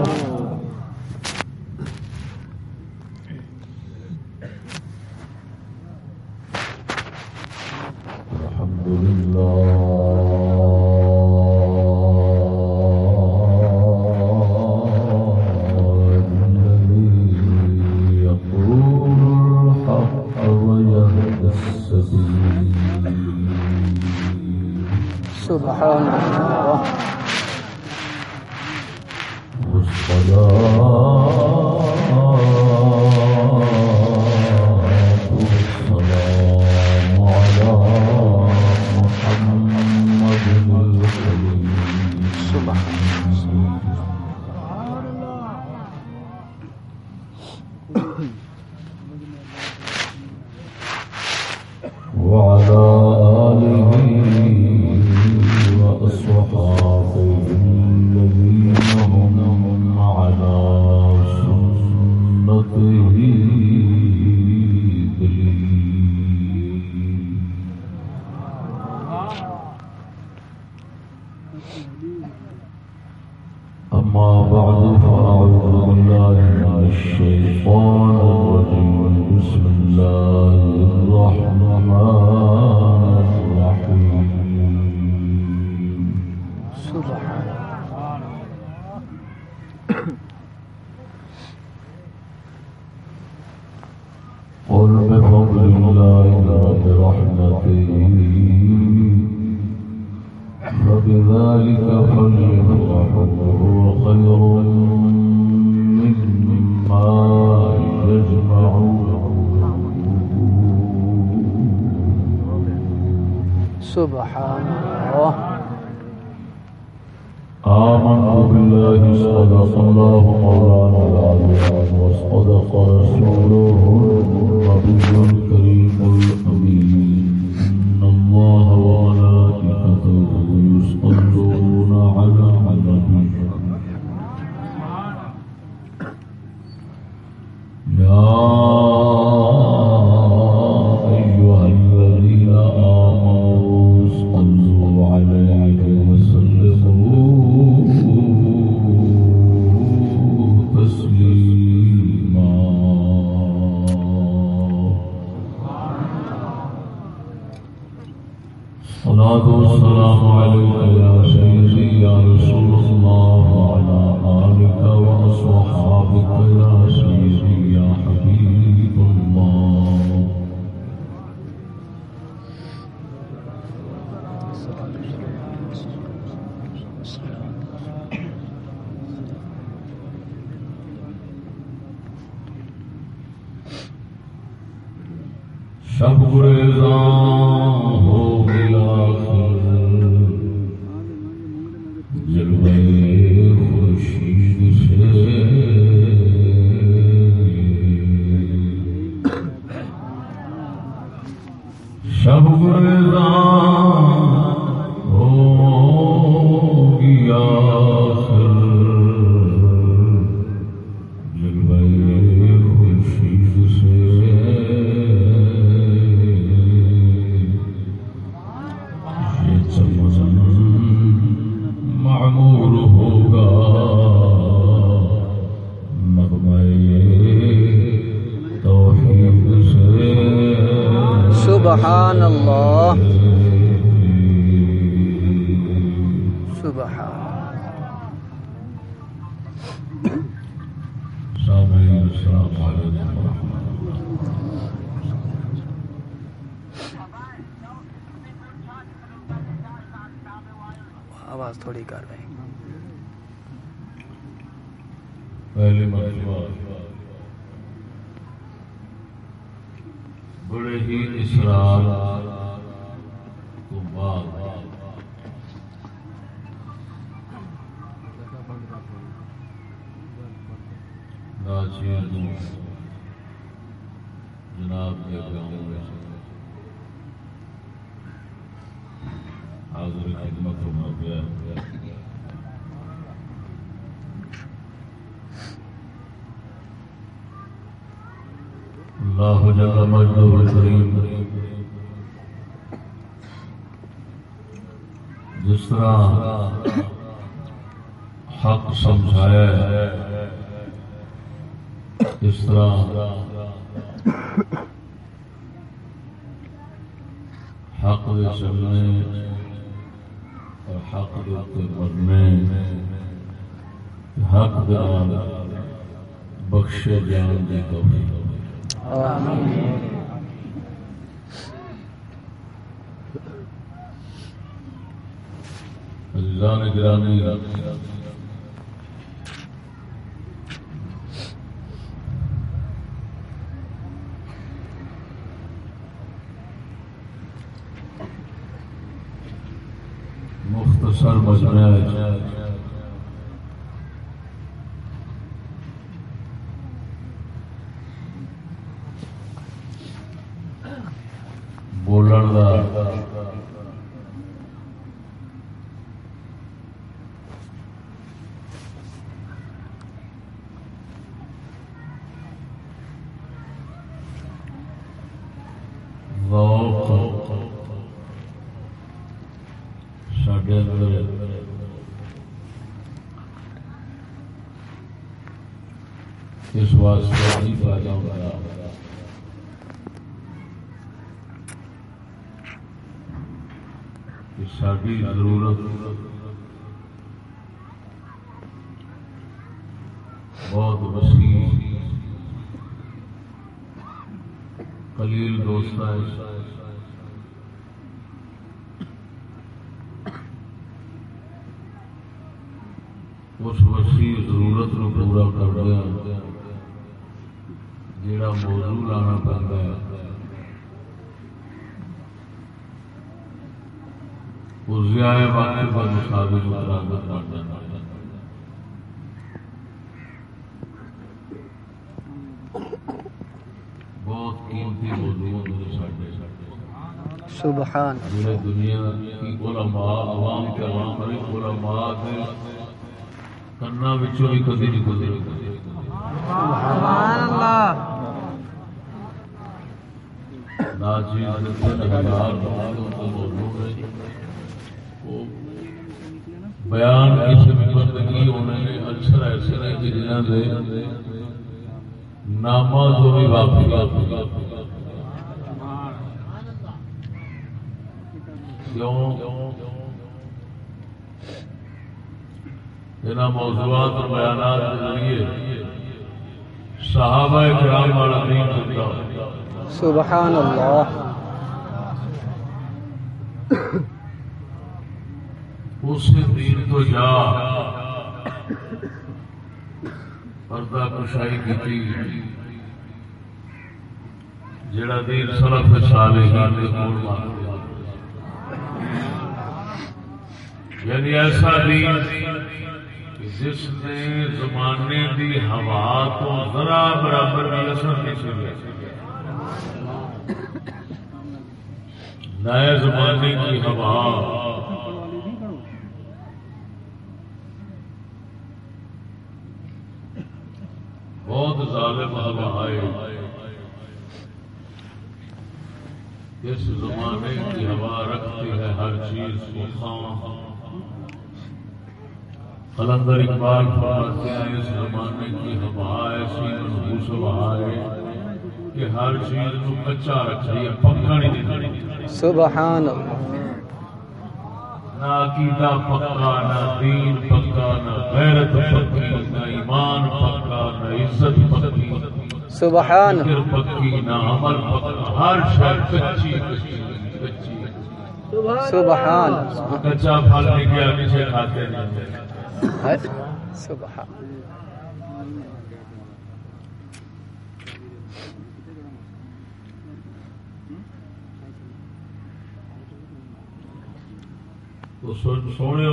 Oh. شب گریزاں ہو۔ ذوق سڈے اس واسطے نہیں پیدا ہوتا کہ ساری ضرورت بہت وسیع قلیل دوست اس وسیع ضرورت نو پورا کر دیا جڑا موضوع لانا پڑتا ہے۔ باقی پر مشابہ برابر بہت قیمتی موضوع سبحان دنیا کی علماء عوام کے عوام علماء کے کرنا بھی کدی نہیں سبحان اللہ۔ بیان بندگی ہونے اچھا ایسے کہ جنہوں نے ناما تو بھی موضوعات اور بیانات کے ذریعے صحابہ کرام والا دین چلتا سبحان اللہ اس دین تو جا پردہ کشائی کی جڑا دین سلف صالحین دے کول یعنی ایسا دین جس نے زمانے دی ہوا تو ذرا برابر بھی اثر نہیں چلے نئے زمانے کی ہوا۔ بہت ظالم ہوا آئے اس زمانے کی ہوا رکھتی ہے ہر چیز کو خام۔ قلندر اقبال فرماتے ہیں اس زمانے کی ہوا ایسی منحوس ہوا ہے کہ ہر چیز کو کچا رکھا ہے پکا نہیں دینا سبحان نہ عقیدہ پکا نہ دین پکا نہ غیرت پکی نہ ایمان پکا نہ عزت پکی سبحان پکی نہ عمل پکا۔ ہر شے کچی کچی سبحان کچا پھل نکلا نیچے کھاتے ہیں سبحان تو سونے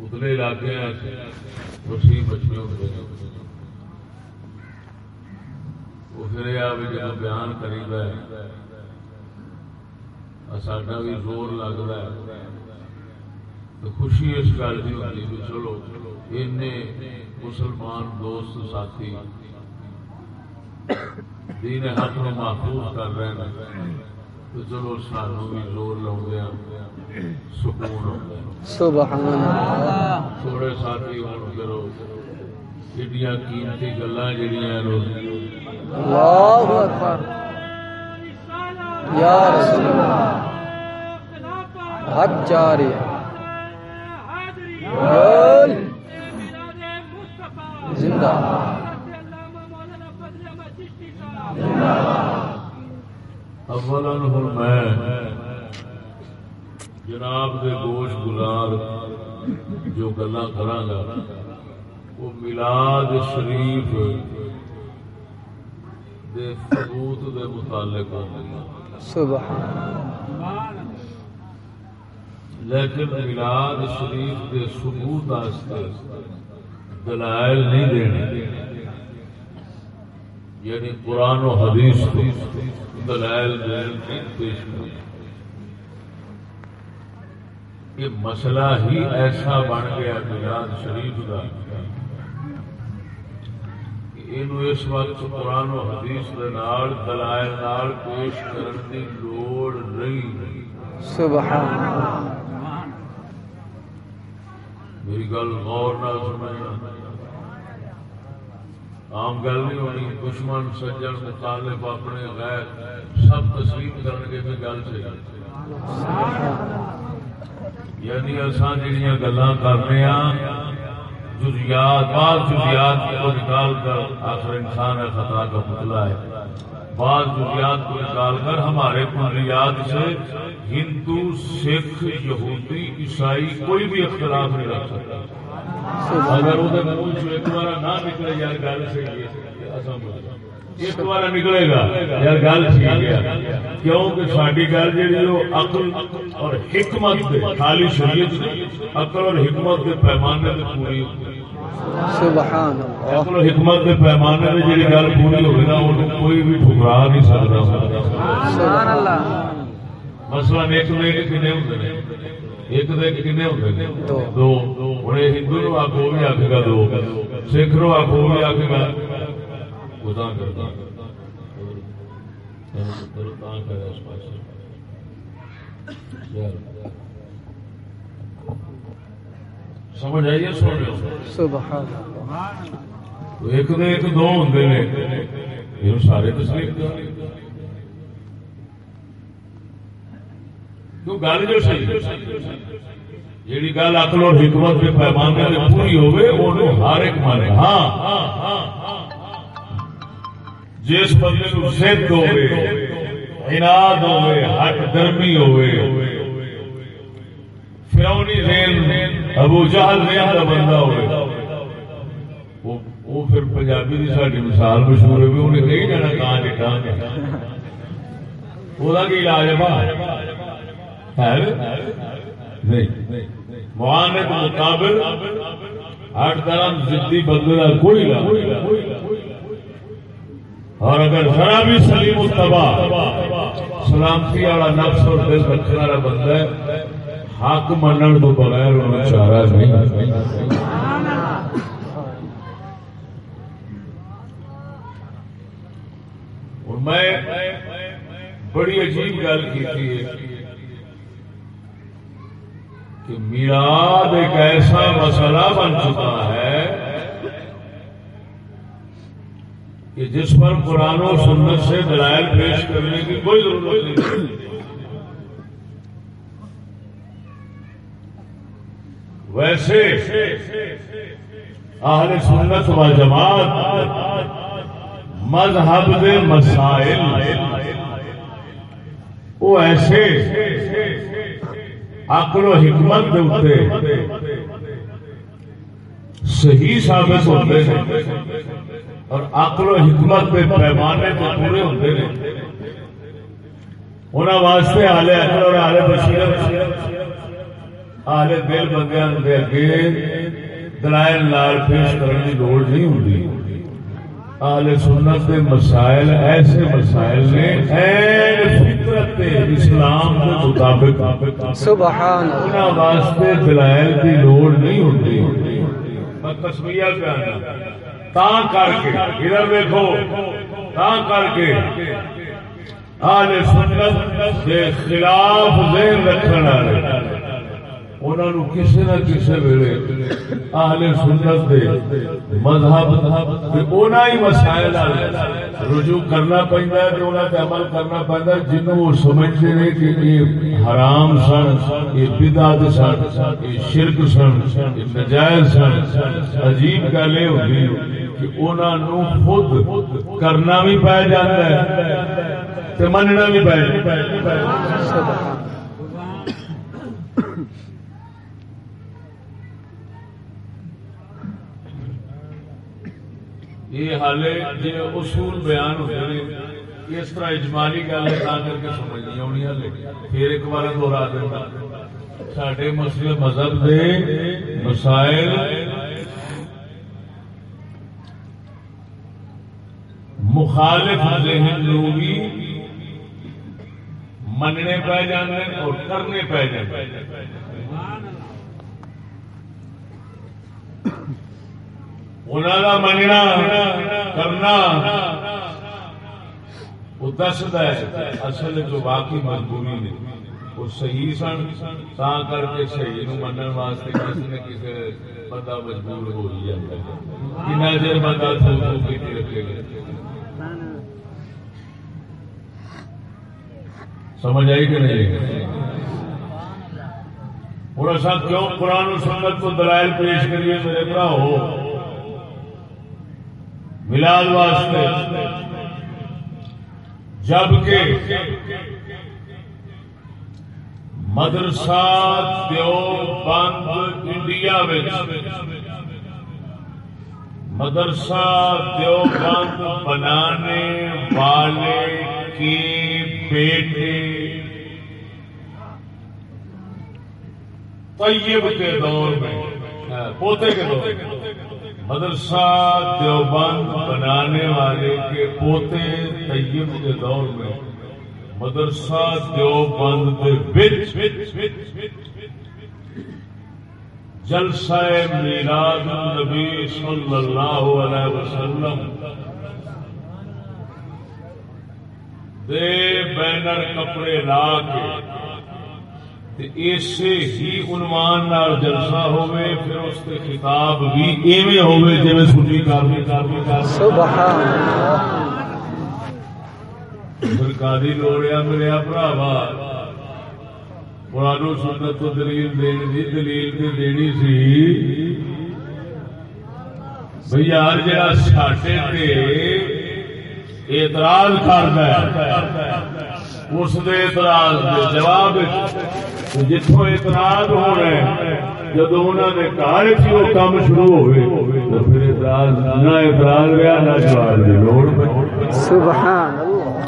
اتنے علاقے وسیع بچیوں وہ پھر یہ جب بیان کری ہے ساڈا بھی زور لگتا ہے تو خوشی اس گل کی ہوتی بھی چلو مسلمان دوست ساتھی دین حق نو محفوظ کر رہے ہیں تو چلو سانو بھی زور لاؤ سکون سبحان اللہ تھوڑے ساتھی ہوں کرو ایڈیاں قیمتی گلاں جڑیاں اللہ اکبر یا رسول اللہ حق جاری زندہ اولا میں جناب کے گوشت گزار جو گلا کرا وہ ملاد شریف دے ثبوت دے متعلق سبحان لیکن ملاد شریف کے ثبوت دلائل نہیں دینے۔ یعنی قرآن و حدیث دلائل پیش یہ مسئلہ ہی ایسا بن گیا میلاد شریف کا اس وقت قرآن و حدیث دلائل پیش کرنے کی لوڑ نہیں سبحان میری گل غور نہ سمجھنا عام گل نہیں ہونی دشمن سجن مخالف اپنے غیر سب تسلیم کرنے بھی گل یعنی اصا جہاں گلا کرنے جزیات، بعض جزیات کو نکال کر آخر انسان ہے، خطا کا پتلا ہے۔ بعض جزیات کو نکال کر ہمارے کلیات سے ہندو، سکھ، یہودی، عیسائی کوئی بھی اختلاف نہیں رکھ سکتا۔ اگر ایک بار نہ نکلے، یار گل ایک بار نکلے گا، یار گل کیونکہ ساری گل جی اقل اور حکمت خالی شریعت اقل اور حکمت کے پیمانے سے پوری اقل اور حکمت کے پیمانے سے جی گل پوری ہوگی نا ان کوئی بھی ٹھکرا نہیں سکتا مسئلہ ایک ایک کنے ہوتے ایک دے کنے ہوتے دو ہوں ہندو نو وہ بھی آخے گا دو سکھ نو وہ بھی آخے گا سمجھ آئیے سن لو سبحان اللہ ایک دے ایک دو ہوں یہ سارے تسلیم کیوں گل جو صحیح جیڑی گل اکل اور حکمت کے پیمانے میں پوری ہوئے انہوں ہر ایک مانے۔ ہاں۔ جس بندے کو سدھ ہوئے اناد ہوئے ہٹ درمی ہوئے فرونی ذہن ابو جہل ذہن کا بندہ ہوئے۔ وہ پھر پنجابی کی ساری مثال مشہور ہوئی، انہیں کہی جانا کہاں جی کہاں وہ علاج ہے معاند مقابل ہر طرح ضدی بندے کا کوئی علاج اور اگر ذرا بھی سلیم التبا، سلامتی والا نفس اور دل رکھنے والا بندہ ہے حق منن تو بغیر چارہ نہیں۔ اور میں بڑی عجیب گل کی تھی کہ میلاد ایک ایسا مسئلہ بن چکا ہے کہ جس پر قرآن و سنت سے دلائل پیش کرنے کی کوئی ضرورت نہیں۔ ویسے اہل سنت و جماعت مذہب دے مسائل وہ ایسے عقل و حکمت دے صحیح ثابت ہوتے ہیں اور عقل و حکمت کے پیمانے تو پورے ہوتے ہیں۔ انہوں واسطے آلے عقل اور آلے بشیرت آلے دل بندیاں دے اگے دلائل لال پیش کرنے کی لوڑ نہیں ہوتی آل سنت کے مسائل ایسے مسائل نے فطرت اسلام کے مطابق سبحان واسطے دلائل کی لوڑ نہیں ہوتی میں تصویر پہ تا کر کے ادھر دیکھو تا کر کے آل سنت کے خلاف ذہن رکھنے والے۔ انہوں کسی نہ کسی ویلے آل سنت دے مذہب ہی مسائل رجوع کرنا پہنتا ہے انہوں نے عمل کرنا پہنتا ہے جنہوں وہ سمجھتے ہیں کہ یہ حرام سن یہ بدعت سن یہ شرک سن یہ نجائز سن عجیب گل یہ ہوگی کہ انہوں خود کرنا بھی پایا جاتا ہے مننا بھی پایا جاتا ہے یہ حالے جی اصول بیان ہوتے ہیں۔ اس طرح اجمالی گل کر کے سمجھ نہیں آنی ہلے پھر ایک بار دوہرا دینا۔ سڈے مسئلے مذہب دے مسائل۔ مخالف ذہن لوگی مننے پہ جانے اور کرنے پہ جانے انہوں کا مننا کرنا وہ دستا ہے اصل جو واقعی مجبوری نے وہ صحیح سن تا کر کے صحیح نو منن واسطے کسی نے کسی بندہ مجبور ہو ہی جاتا ہے کنا چر بندہ تھو تھو کے رکھے گا سمجھ آئی کہ نہیں اور ایسا کیوں قرآن و سنت کو دلائل پیش کریے میرے برا ہو ملال واسطے۔ جبکہ مدرسہ دیو بند انڈیا مدرسہ دیو بند بنانے والے کی بیٹے طیب کے دور میں، پوتے کے دور میں۔ مدرسہ دیوبند بنانے والے کے پوتے طیب کے دور میں، مدرسہ دیوبند جلسہ میلاد النبی صلی اللہ علیہ وسلم۔ دے بینر کپڑے لا کے اسے ہی عنوان نال جلسہ ہوئے پھر اس کے خطاب بھی ایویں ہوئے جی میں سنی کافی کافی سبحان سرکاری لوڑیا میرے بھراوا قرآن سنت تو دلیل دین دی دلیل تے دینی سی بھئی یار جڑا ساڈے تے اعتراض کردا ہے اس دے اعتراض دے جواب جتوں اعتراض ہو رہے ہیں جب انہوں نے کہا کہ وہ کام شروع ہوئے، تو پھر اعتراض نہ اعتراض رہا نہ جواب دی لوڑ سبحان اللہ۔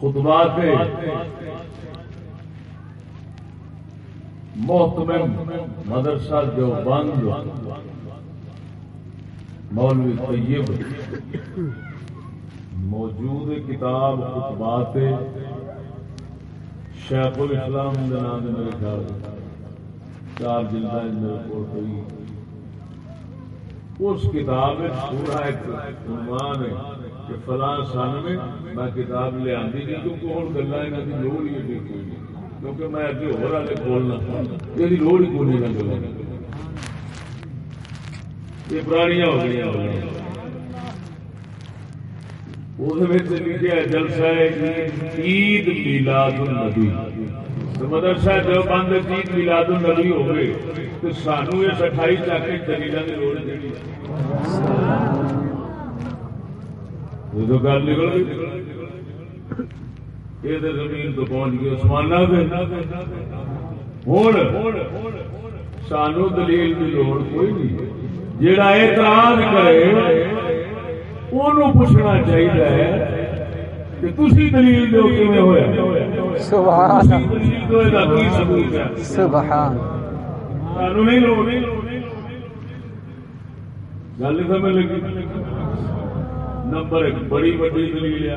خطبات محتمم مدرسہ جو بند مولوی طیب موجود کتاب خطبات شیخ الاسلام کے نام میرے خیال چار جلد میرے کو ہوئی اس کتاب پورا ایک عنوان ہے کہ فلاں سن میں میں کتاب لیا کیونکہ ہوں گلا یہاں کی لوڑ ہی کوئی نہیں کیونکہ میں اگے ہو رہا بولنا یہ لوڑ ہی کوئی یہ پرانیاں ہو گئی لکھا جلسہ جی، عید میلاد النبی مدرسہ جو بند عید میلاد النبی ہو گئے تو سانو یہ سٹائی چاہ کے دلیل کی لوڑ دینی۔ تو گل نکل گئی۔ یہ زمین تو پہنچ گئی آسمان ہوں سانو دلیل کی لوڑ کوئی نہیں۔ جڑا اعتراض کرے پوچھنا چاہیے کہ دلیل دو گل سمجھ لگی؟ نمبر ایک بڑی بڑی دلیل ہے۔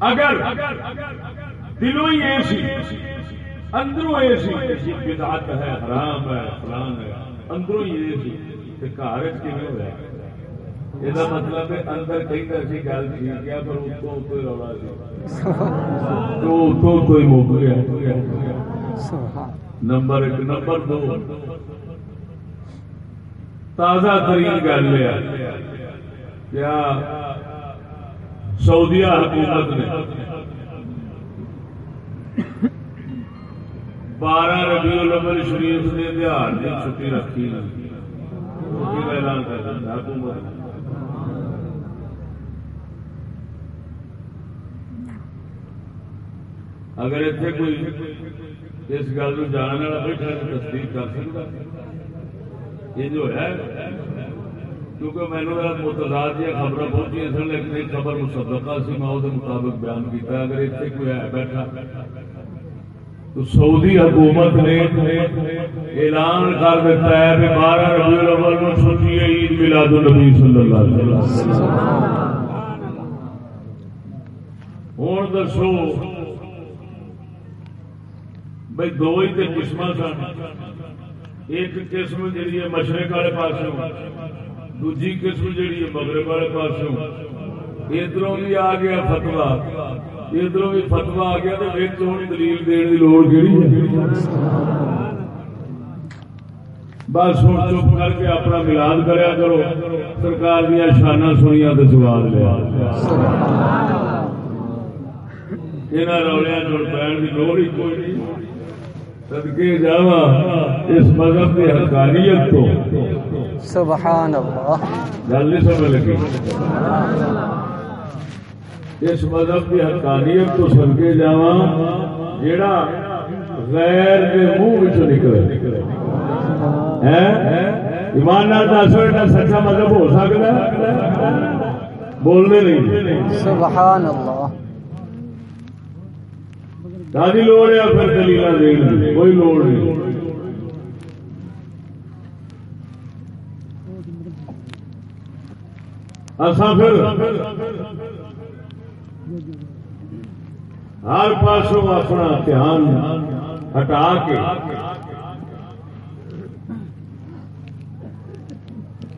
اگر دلوں ہی ایسی، اندروں یہ بدعت ہے، حرام ہے، فلان ہے، اندروں یہ سی کہ گھر ہوا یہ مطلب ہے اندر کئی ایسی گل کیا پر رولا تو تو نمبر ایک، نمبر دو۔ تازہ ترین گل ہے۔ کیا سعودیہ حکومت نے بارہ ربیع الاول شریف نے بہار کی چھٹی رکھی اعلان کر حکومت۔ اگر اتنے کوئی اس گل جاننے والا بیٹھا تصدیق کر سکتا یہ جو ہے کیونکہ میں نے متضاد دیا خبر پہنچی سن لیکن ایک خبر مصدقہ سی میں اس مطابق بیان کیا اگر اتنے کوئی ہے بیٹھا، تو سعودی حکومت نے اعلان کر دیتا ہے کہ بارہ ربیع الاول میں چھٹی ہے عید میلاد النبی صلی اللہ علیہ وسلم۔ ہوں دسو بھائی دو ہی تو قسم سن۔ ایک قسم جی مشرق والے پاس دوجی قسم جی ہے مغرب والے پاس ادھر بھی آ گیا فتوا ادھر بھی فتوا آ گیا تو دلیل دین کی لوڑ کہڑی بس ہوں چپ کر کے اپنا ملاد کریا کرو سرکار دیا شانہ سنیا تو جواب لیا یہاں رولیا جڑ پہن کی لوڑ ہی کوئی نہیں صدقے جاوا اس مذہب کی حقانیت تو سبحان اللہ۔ گل نہیں سمجھ لگی۔ اس مذہب کی حقانیت تو سن کے جا جا غیر کے منہ نکلے۔ ایماندار دس ایڈا سچا مذہب ہو سکتا بولنے نہیں۔ سبحان اللہ۔ دادی لوڑ ہے پھر دلیل کوئی لوڑ نہیں۔ اصا پھر ہر پاسوں اپنا دھیان ہٹا کے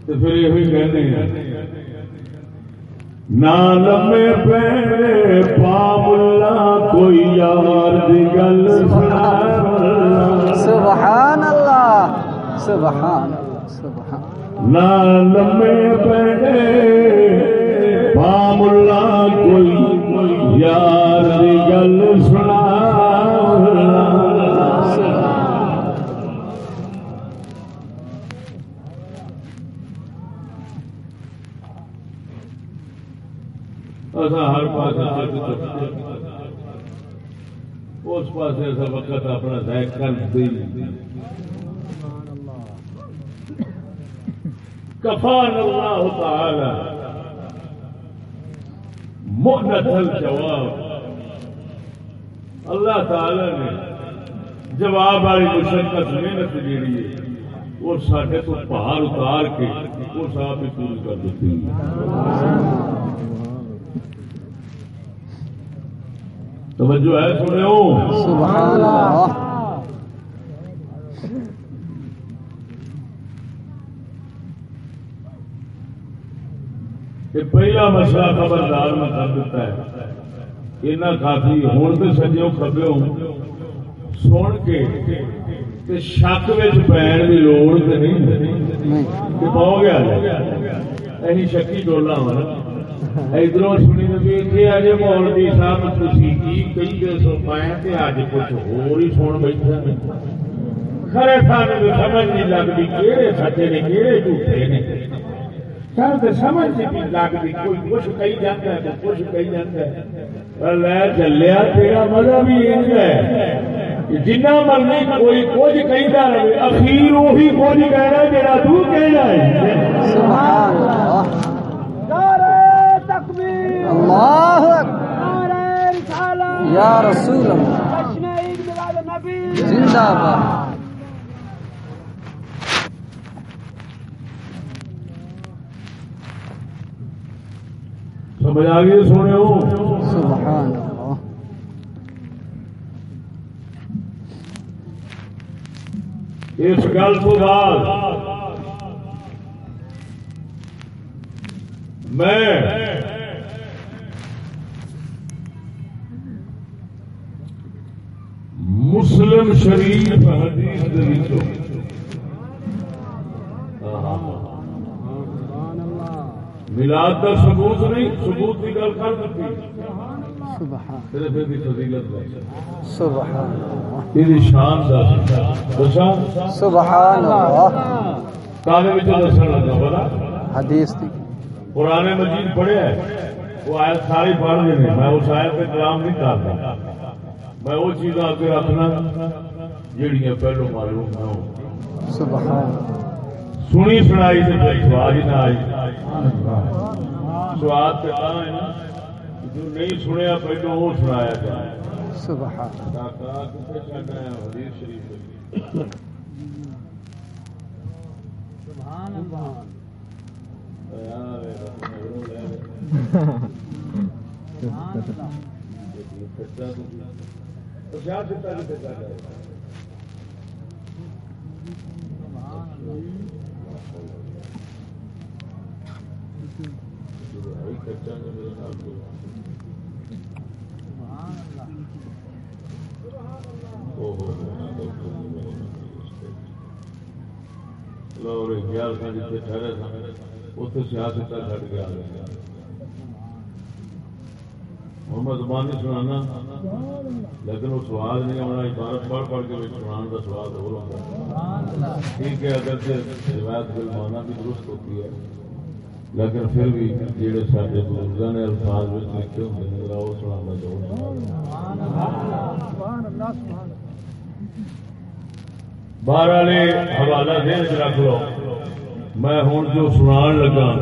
پھر یہ کہنے ہیں نالمے پہ پاملا کوئی یار دی گل سبحان اللہ، سبحان اللہ سبحان نالمے پہ پاملا کوئی یار گل سنا۔ ہر پاس اس پاس وقت اپنا ذائق کر دیں کفان اللہ تعالی. محنت الجواب. اللہ تعالی نے جواب والی مشقت محنت جیڑی ہے، وہ سارے تو پہاڑ اتار کے وہ صاحب ہی پوری کر دیتی توجہ ہے سنے سبحان اللہ۔ پہلا مسئلہ خبردار میں کر دیتا ہے۔ اینا کافی ہوں تو سجو کبے ہوں سن کے شک پین کی لوڑ تو نہیں پاؤ گیا اہی شکی ڈولا ہوا ادھر سنی اتنے اجے مولوی جی صاحب تھی کی کئی دن سو پائے اج کچھ ہو ہی سن بیٹھا خرے سان سمجھ نہیں لگتی کہڑے سچے نے کہڑے جھوٹے نے۔ سر سمجھ نہیں لگتی کوئی کچھ کہی جاتا ہے کچھ کہی جاتا ہے۔ لے چلیا تیرا مزہ بھی ہے جنا مرضی کوئی کچھ کہتا رہے اخیر وہی کچھ کہنا جا تو کہنا ہے۔ سبحان اللہ اللہ یا رسول اللہ۔ زندہ باد۔ سمجھ آ گئی سونے سبحان اللہ اس گل کو بعد میں مسلم شریف حدیث ملاد کا ثبوت نہیں، ثبوت کی گل کر دیتی۔ پرانے مجید پڑھے وہ آیت ساری پڑھ لینے میں اس آیت پہ کلام نہیں کرتا۔ میں وہ چیز آگے رکھنا جہیا پہلو معلوم نہ ہو سبحان اللہ سنی سنائی سے سواد ہی نہ آئی سواد جو نہیں سنیا پہلو وہ سنایا جائے حدیث شریف زبان نہیں سنانا لیکن وہ سواد نہیں آنا عبارت پڑھ پڑھ کے سنان کا سواد ہو رہا ٹھیک ہے اگر روایت مانا بھی درست ہوتی ہے لیکن پھر بھی جہے سارے بزرگوں نے الفاظ لکھے ہوتے ہیں وہ سنا چاہوں باہر والے حوالہ دین رکھ لو۔ میں ہوں جو سنا لگا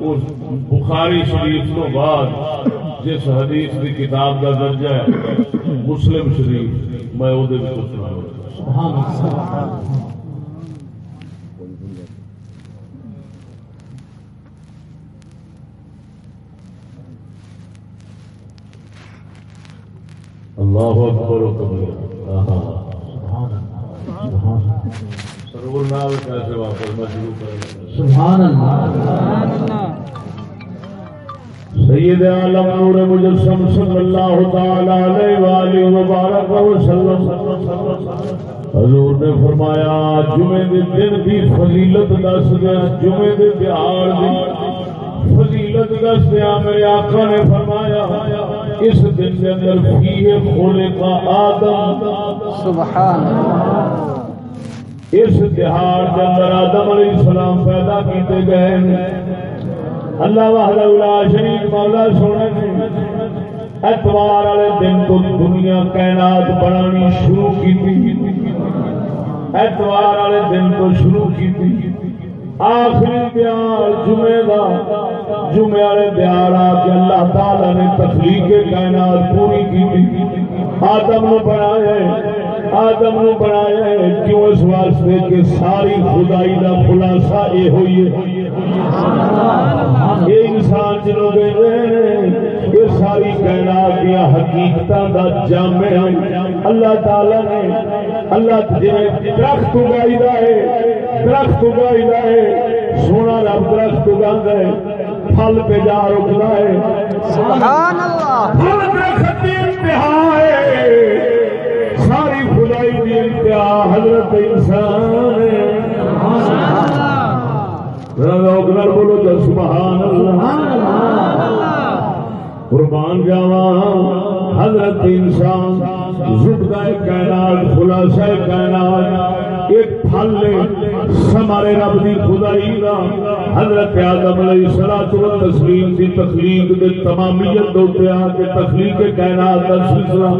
اس بخاری شریف تو بعد جس حدیث کی کتاب کا درجہ ہے، مسلم شریف، میں وہ سنا اللہ اکبر و کبیر. سرور نال کیسے واپس میں شروع کروں سبحان اللہ. سید عالم نور مجسم صلی اللہ تعالی علیہ والہ وبارک وسلم. حضور نے فرمایا جمعے دے دن کی فضیلت دس گیا جمعے دے دی فضیلت دس دیا۔ میرے آقا نے فرمایا اس دن کے اندر فیہ کا آدم۔ سبحان اس تہار کے اندر آدم علیہ السلام پیدا کیتے گئے۔ اللہ وحدہ لا شریک مولا سونے نے اتوار والے دن تو دنیا کائنات بنانی شروع کی اتوار والے دن تو شروع کی آخری دیار جمعے دا، جمعے والے دیار آ کے اللہ تعالی نے تخلیق کائنات پوری کی آدم نو بنایا آدم نو بنایا کیوں اس واسطے کہ ساری خدائی دا خلاصہ یہ ہوئی ہے؟ یہ انسان جنوں گئے یہ ساری کائنات دیا حقیقت دا جامع اللہ تعالی نے اللہ جی درخت اگائی ہے درخت اگائی ہے سونا رب درخت اگا ہے پھل پہ جا رکنا ہے۔ سبحان اللہ۔ پھل درخت کی انتہا ہے۔ ساری خدائی کی انتہا حضرت انسان بولو تو سبحان اللہ قربان جاوا حضرت انسان زبدہ کائنات خلاصہ کائنات ایک پھل سمارے رب دی خدائی دا حضرت آدم علیہ الصلوۃ والتسلیم دی تخلیق دے تمامیت دو تے آ کے تخلیق کائنات دا سلسلہ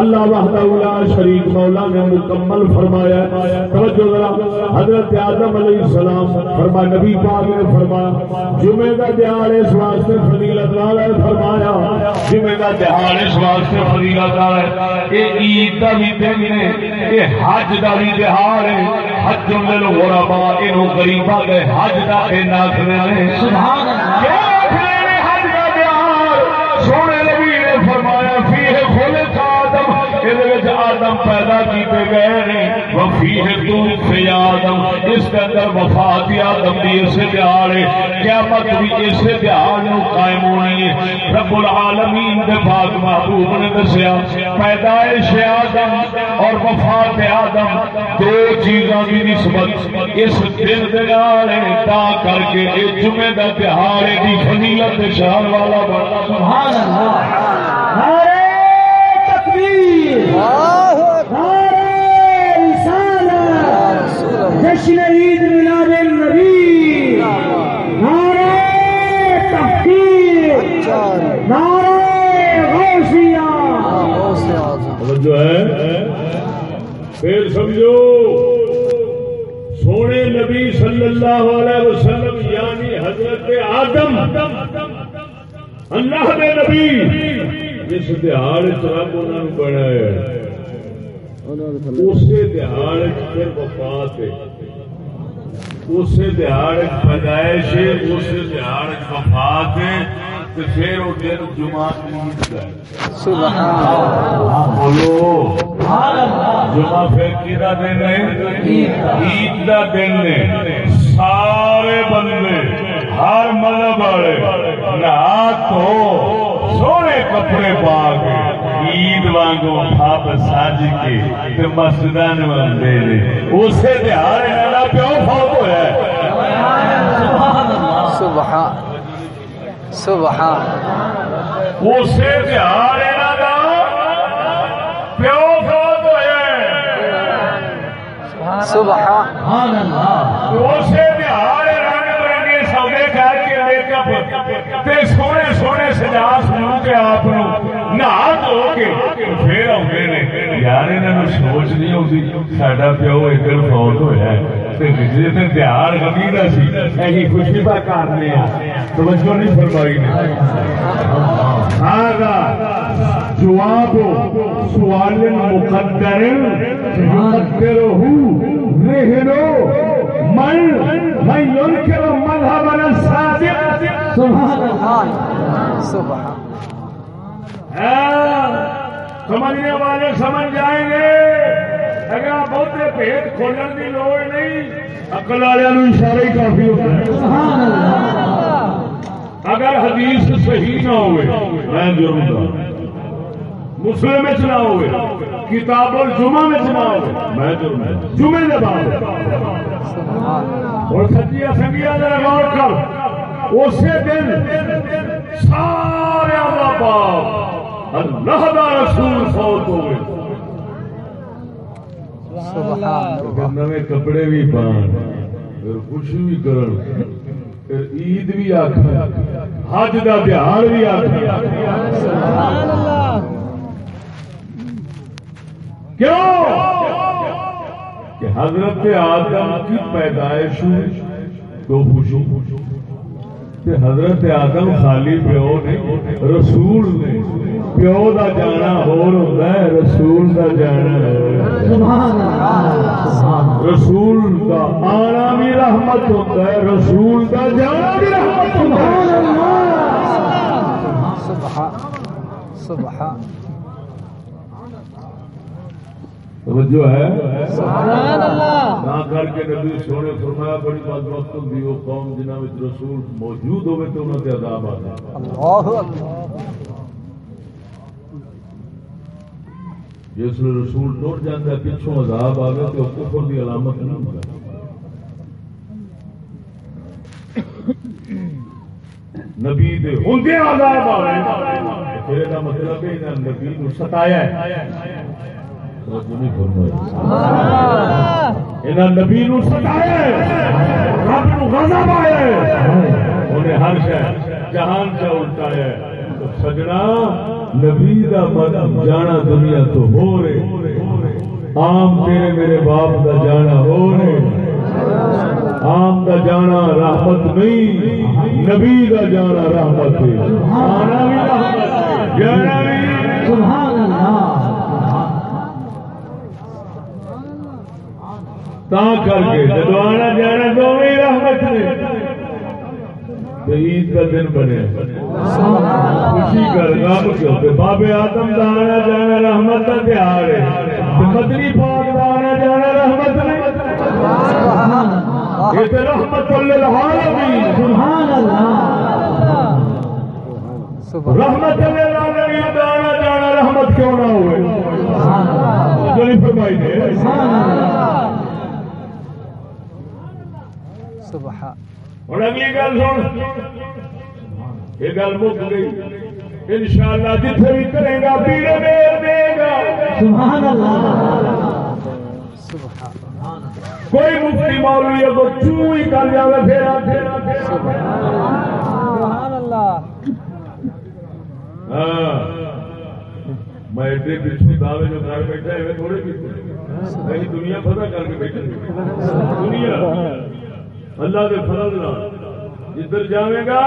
اللہ وحدہ لا شریک مولا نے مکمل فرمایا توجہ ذرا، حضرت آدم علیہ السلام، فرما نبی پاک نے فرمایا، جمعہ دا دیہاڑ اس واسطے فضیلت والا ہے، فرمایا، جمعہ دا دیہاڑ اس واسطے فضیلت والا ہے۔ اے عید دا بھی دن ہے اے حج دا بھی دیہاڑ حج دل غربا اینو غریبا دے حج دا اے ناکھنے نے۔ سبحان اللہ۔ گئے نے، وفی ہے تو آدم اس کے اندر وفات آدم بھی اس دیہڑ ہے قیامت بھی اس دیہڑ نو قائم ہونی ہے۔ رب العالمین دے پاک محبوب نے دسیا، پیدائش آدم اور وفات آدم، دو چیزاں کی نسبت۔ اس دن دے نال ہے تا کر کے یہ جمعے دا تہوار دی فضیلت شان والا بڑا سبحان اللہ نعرہ تکبیر جشن عید النبی نعرہ تحقیق نعرہ غوثیہ۔ جو ہے۔ پھر سمجھو سونے نبی صلی اللہ علیہ وسلم یعنی حضرت آدم اللہ دے نبی جس دہاڑ رب انہوں نے بنایا اسی دہاڑ پھر وفات اسی دہاڑ پیدائش اسی دہاڑ وفات پھر وہ دن جمعہ بولو جمعہ پھر دن ہے؟ عید کا دن ہے۔ سارے بندے ہر مذہب والے نہا تو سونے کپڑے پا کے۔ عید وانگو پھاپ سج کے مسجد بندے اسی دہاڑ پیو فوت ہوا سبحان سبحان اسی دہاڑ پیو فوت ہوا سبحان اسی دہاڑ رنگ برنگے سودے کر کے میک اپ سونے سونے سجا سنو کے آپ دھو کے پھر آتے نے یار یہاں سوچ نہیں آتی سا پیو ادھر فوت ہوا تہار غمی کا سی خوشی کا کرنے توجہ نہیں فرمائی نے جواب سوال مقدر مقدر ذہنو من من ينكر مذهبنا الصادق سبحان اللہ سبحان سمجھنے والے سمجھ جائیں گے۔ اگر بہتے بھید کھولن کی لوڑ نہیں اکل والوں اشارہ ہی کافی ہوتا ہے۔ اگر حدیث صحیح نہ ہوئے میں دا مسلم نہ ہوئے کتاب الجمہ میں نہ ہوئے میں جمعے دے بعد۔ اور سچیا سنگیا ذرا غور کر۔ اسی دن سارے باپ اللہ دا رسول فوت ہو گئے نئے کپڑے بھی پان کچھ بھی کرن عید بھی آخ حج کا تہار بھی آخ کیوں؟ کہ حضرت آدم کی پیدائش دو خوشی حضرت آدم خالی پیو نے رسول نے۔ پیو دا جانا ہوتا ہے رسول دا جانا رسول دا آنا بھی رحمت ہوتا ہے رسول دا جانا بھی رحمت ہوتا ہے۔ جو ہے؟ کر کے نبی سونے فرمایا بڑی بات وقت وہ قوم رسول موجود ہوئے تو انہوں کے عذاب آ جائے جس رسول ٹوٹ جاتا ہے پچھوں عذاب آ گیا تو کفر کی علامت نہیں ہوتا نبی دے ہوندے عذاب آ پھر کا مطلب ہے نبی کو ستایا ہے۔ نبی نو ستایا رب نو غضب آیا انہیں ہر شہر جہان سجنا نبی دا مدد جانا دنیا تو ہو رہے۔ عام تیرے میرے باپ دا جانا ہو رہے۔ عام دا جانا رحمت نہیں۔ نبی دا جانا رحمت ہے۔ آنا بھی رحمت جانا بھی۔ سبحان تا کر کے جب آنا جانا دونوں رحمت نے عید کا دن بنے خوشی کر غم کیوں بابے آدم دا آنا جانا رحمت کا تہوار ہے مدنی پاک دا آنا جانا رحمت نہیں یہ تو رحمت للعالمین سبحان اللہ رحمت للعالمین آنا جانا رحمت کیوں نہ ہوئے جو نہیں فرمائی دے سبحان اور اگلی گل سن۔ یہ گل مک گئی۔ ان شاء اللہ جتنے بھی کرے گا پیڑے دیر دے گا۔ سبحان اللہ سبحان کوئی مفتی مولوی تو چوں ہی کر جائے پھر سبحان اللہ ہاں۔ میں ایڈے پیچھے دعوے جو کر بیٹھا ہے تھوڑے پیچھے دنیا پتہ کر کے بیٹھے دنیا۔ اللہ کے فضل جدھر جاوے گا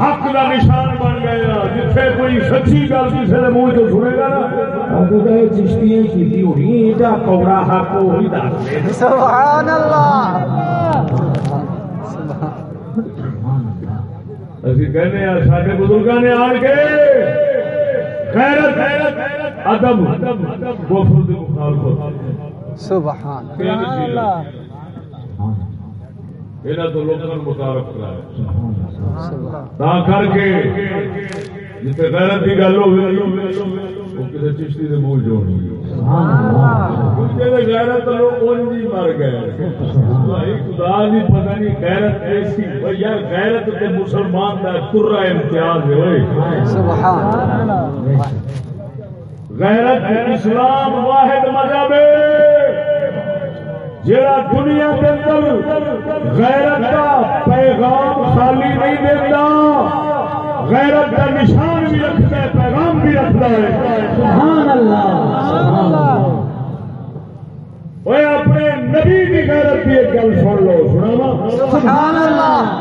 حق کا نشان بن گیا جتھے کوئی سچی گل کسی نے منہ چ سنے گا نا۔ چشتیاں کی ہونی ایڈا کوڑا حق وہی دس سبحان اللہ۔ سبحان اسی کہنے ہیں سارے بزرگوں نے آن کے خیرت ادب مخالفت۔ سبحان یہاں تو لوگوں متعارف کرایا تا کر کے جتنے غیرت کی گل ہوگی وہ کسی چشتی کے منہ غیرت لوگ ہی مر گئے خدا بھی پتہ نہیں غیرت ایسی یار غیرت تے مسلمان دا ترا امتیاز سبحان غیرت اسلام واحد مذہب ہے جڑا دنیا کے اندر غیرت کا پیغام خالی نہیں دیتا غیرت کا نشان بھی رکھتا ہے پیغام بھی رکھتا ہے۔ سبحان اللہ وہ اپنے نبی کی غیرت کی ایک گل سن لو سنا سبحان اللہ۔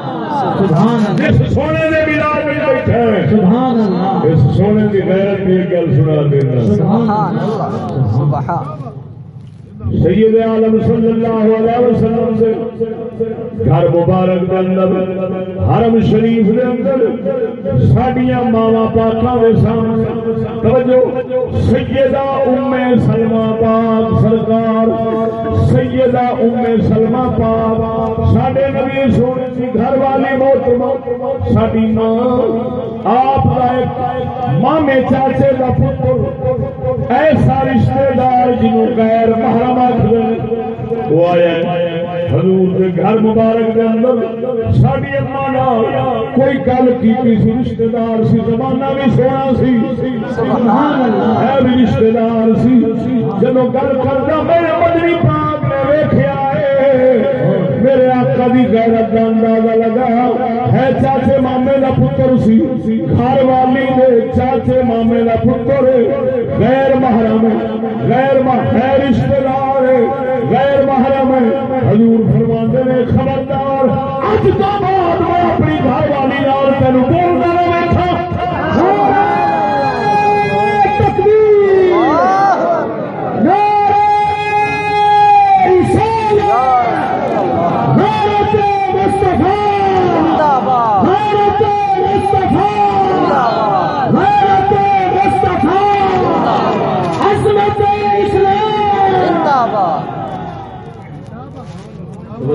سبحان اللہ۔ جس سونے نے ملاد میں بیٹھا ہے۔ سبحان اللہ۔ اس سونے کی غیرت کی ایک گل سنا دینا۔ سبحان اللہ۔ سبحان سید عالم صلی اللہ علیہ وسلم سے گھر مبارک کے اندر، حرم شریف کے اندر، ساڈیاں ماوا پاکاں دے سامنے۔ توجہ، سیدہ ام سلمہ پاک سرکار، سیدہ ام سلمہ پاک، ساڈے نبی سونے دی گھر والی محترمہ ساڈی ماں، آپ کا ایک مامے چاچے کا پتر ایسا رشتے دار جنہوں غیر محرم آخر وہ آیا حضور کے گھر مبارک کے اندر ساری اما نال کوئی گل کی کسی رشتے دار سی، زمانہ بھی سونا سی۔ سبحان اللہ۔ ہے بھی رشتے دار سی۔ جب گل کرتا میں مدنی پاک نے ویخیا میرے آقا دی غیرت دا اندازہ لگا ہے چاچے مامے دا پتر سی۔ گھر والی دے چاچے مامے دا پتر غیر محرم غیر محرم ہے رشتے دار غیر محرم حضور فرماندے نے، خبردار اج تو بعد میں اپنی گھر والی نال تینوں بولتا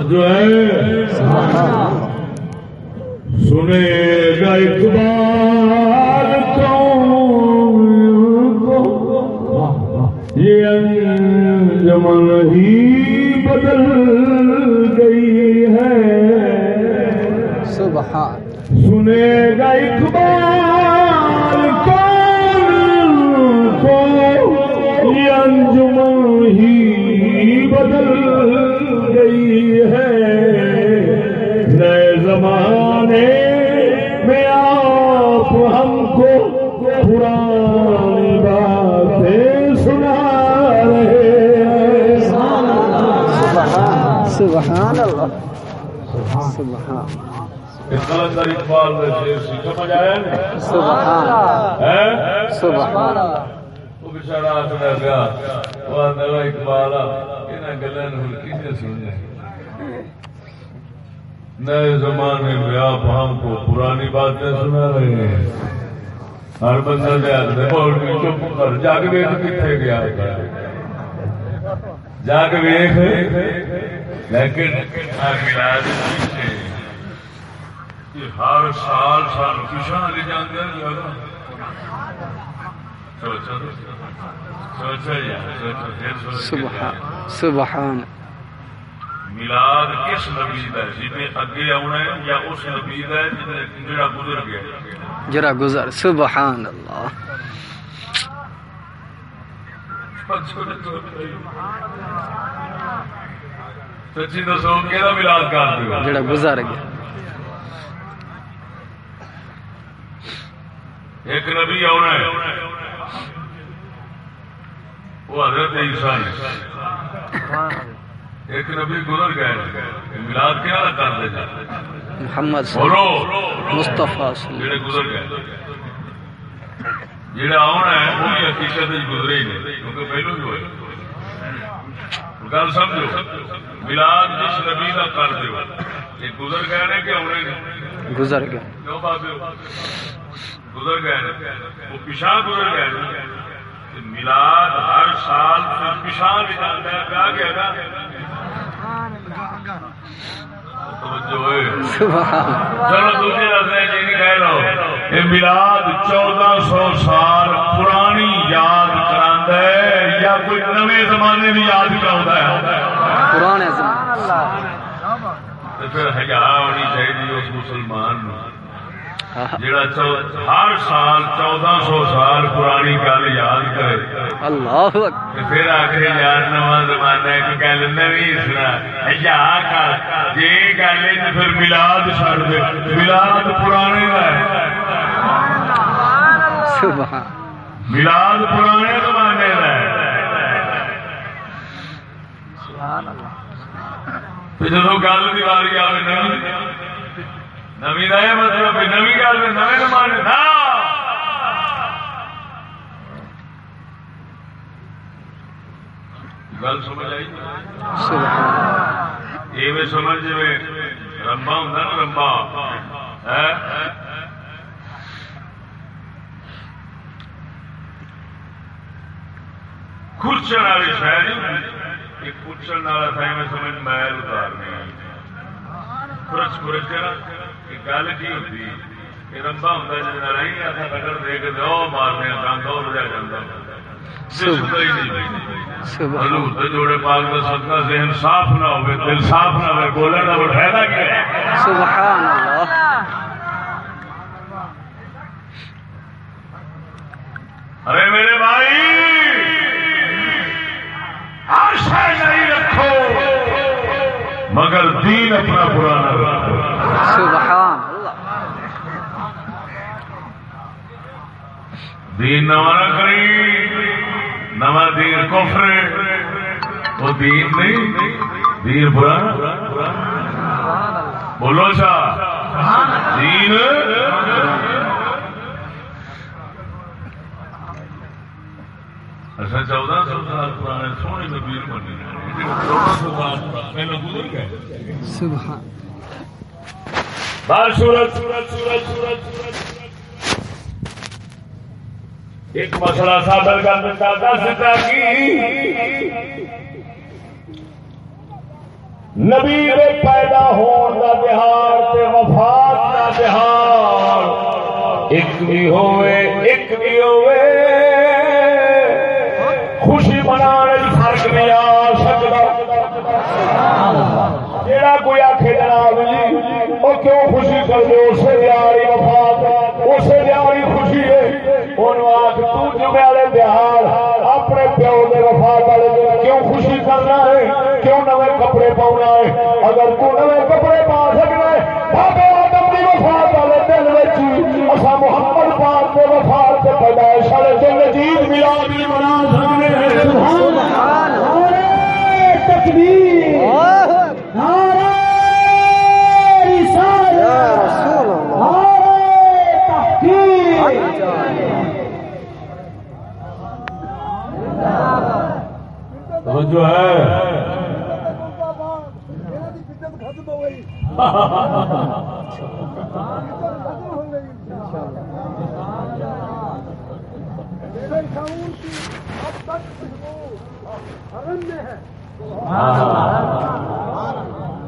وہ جو ہے۔ سنے گا اقبال کو۔ یہ انجمن ہی کلندر اقبال نے شیر سی سمجھ آیا نہیں سبحان ہے سبحان وہ بچارا آخر گیا۔ وہ آدھا اقبال یہاں گلوں کسی سننا نئے زمانے میں آپ ہم کو پرانی باتیں سنا رہے ہیں۔ ہر بندہ دیا چپ کر۔ جا کے ویک کتنے گیا جا کے ویک لیکن ہر سال سال پچھا لے جانے سبحان ملاد کس نبی کا جنہیں اگے آنا ہے یا اس نبی کا جڑا گزر گیا؟ جرا گزر۔ سبحان اللہ۔ سچی دسو کہ ملاد کر جڑا گزر گیا۔ ایک نبی آنا ہے۔ وہ حضرت عیسیٰ ہے ایک نبی گزر گئے ملاد کیا کر دے جا محمد بولو۔ جڑے گزر گئے۔ جڑا آنا ہے وہ بھی حقیقت گزرے ہی نہیں کیونکہ پہلو بھی ہوئے۔ گل سمجھو ملاد جس نبی کا کر دو یہ گزر گئے کہ آنے نے؟ گزر بابے گزر گئے وہ پچھا گزر گئے ملاد ہر سال پچھا بھی جانا ہے کیا گیا نا توجہ ہوئے سبحان چلو دوسرے لفظ جی نہیں کہہ لو یہ ملاد چودہ سو سال پرانی یاد کرا ہے یا کوئی نئے زمانے بھی یاد کرا ہے؟ پرانے زمانے۔ تو پھر حیا ہونی چاہیے اس مسلمان نو۔ جڑا ہر سال چودہ سو سال پرانی گل یاد کرے۔ اللہ پھر آخر یار نواں زمانہ ایک گل نوی سنا۔ حیا کر جی گل پھر ملاد چھڑ دے۔ ملاد پرانے کا ہے۔ ملاد پرانے زمانے کا ہے۔ جدو گل کی واری آئے نوی نوی کا یہ مطلب نوی گل نویں زمانے نہ گل سمجھ آئی؟ یہ سمجھ میں رمبا ہوں نا رمبا۔ کچن والی شہر کچن والا تھا میں سمجھ محل اتارنے خرچ یہ گل کی ہوتی دے کے دو مارنے جاتا جوڑے پاک ذہن صاف نہ ہوئے دل صاف نہ ہوئے بولن دا فائدہ کیا ہے سبحان اللہ ارے میرے بھائی نہیں رکھو مگر دین اپنا پرانا رکھو۔ سبحان اللہ۔ دین نواں نہ کری نواں دین کفر۔ وہ دین نہیں دین پرانا۔ بولو سا دین۔ اچھا چودہ سو سال پرانے سونے نبی بنی چودہ سو سال پرانے پہلے گزر گئے۔ سبحان۔ بال سورج سورج سورج سورج سورج۔ ایک مسئلہ ثابت کر دیتا دس دیتا کی۔ نبی پیدا ہون دا بہار تے وفات دا بہار ایک بھی ہوئے ایک بھی ہوئے۔ آخے جناب جی۔ وہ کیوں خوشی کر دے اسے دیاری وفات اسے دیاری خوشی ہے۔ آخ والے بہار اپنے پیو کے وفات والے کیوں خوشی کرنا ہے؟ کیوں نوے کپڑے پاؤنا ہے؟ اگر تو نوے کپڑے پا سکنا ہے بابے آدم کی وفات والے وچ اسا محمد پاک کے وفات کے پیدائش والے دن جیت میلاد بھی منا سکتے ہیں سبحان اللہ تکبیر اللہ یا رسول اللہ جو ہے۔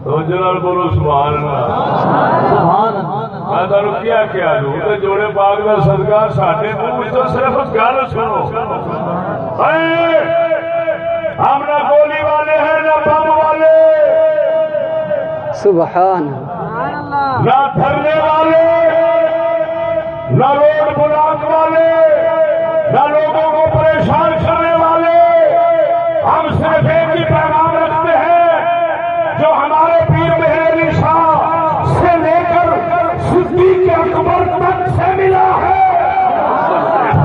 تو بولو، سبحان اللہ۔ میں تمہیں کیا کیا دوں تو جوڑے باغ کا صدقہ ساڈے منہ تو صرف گل سنو۔ ہم نہ گولی والے ہیں نہ بم والے۔ سبحان نہ دھرنے والے نہ روڈ بلاک والے نہ لوگوں کو پریشان کرنے والے ہم صرف ایک ہی پیغام رکھتے ہیں جو ہمارے پیر مہر شاہ سے لے کر صدیق اکبر تک سے ملا ہے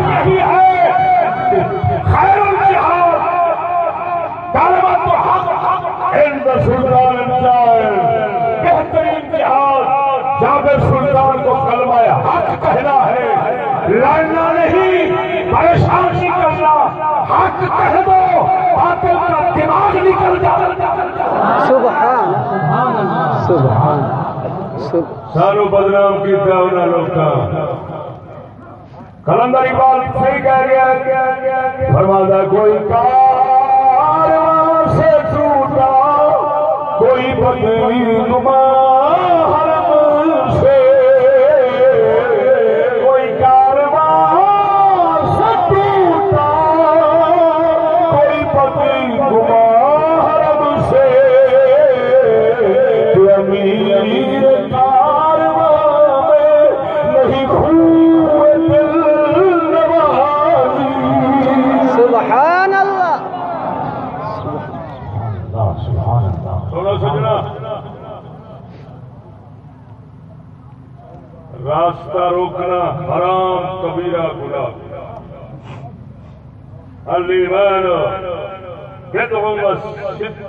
یہی ہے خیر الجہاد کلمت حق عند سلطان الجاہل بہترین جہاد جابر سلطان کو کلمہ حق کہنا ہے لڑنا نہیں پریشان نہیں کرنا حق کہہ دو باطل کا دماغ نکل جائے سبحان سبحان سب سانو بدنام کیتا انہاں لوکاں کلندر اقبال صحیح کہہ گیا فرماتا کوئی کار سے ٹوٹا کوئی بدنی حرم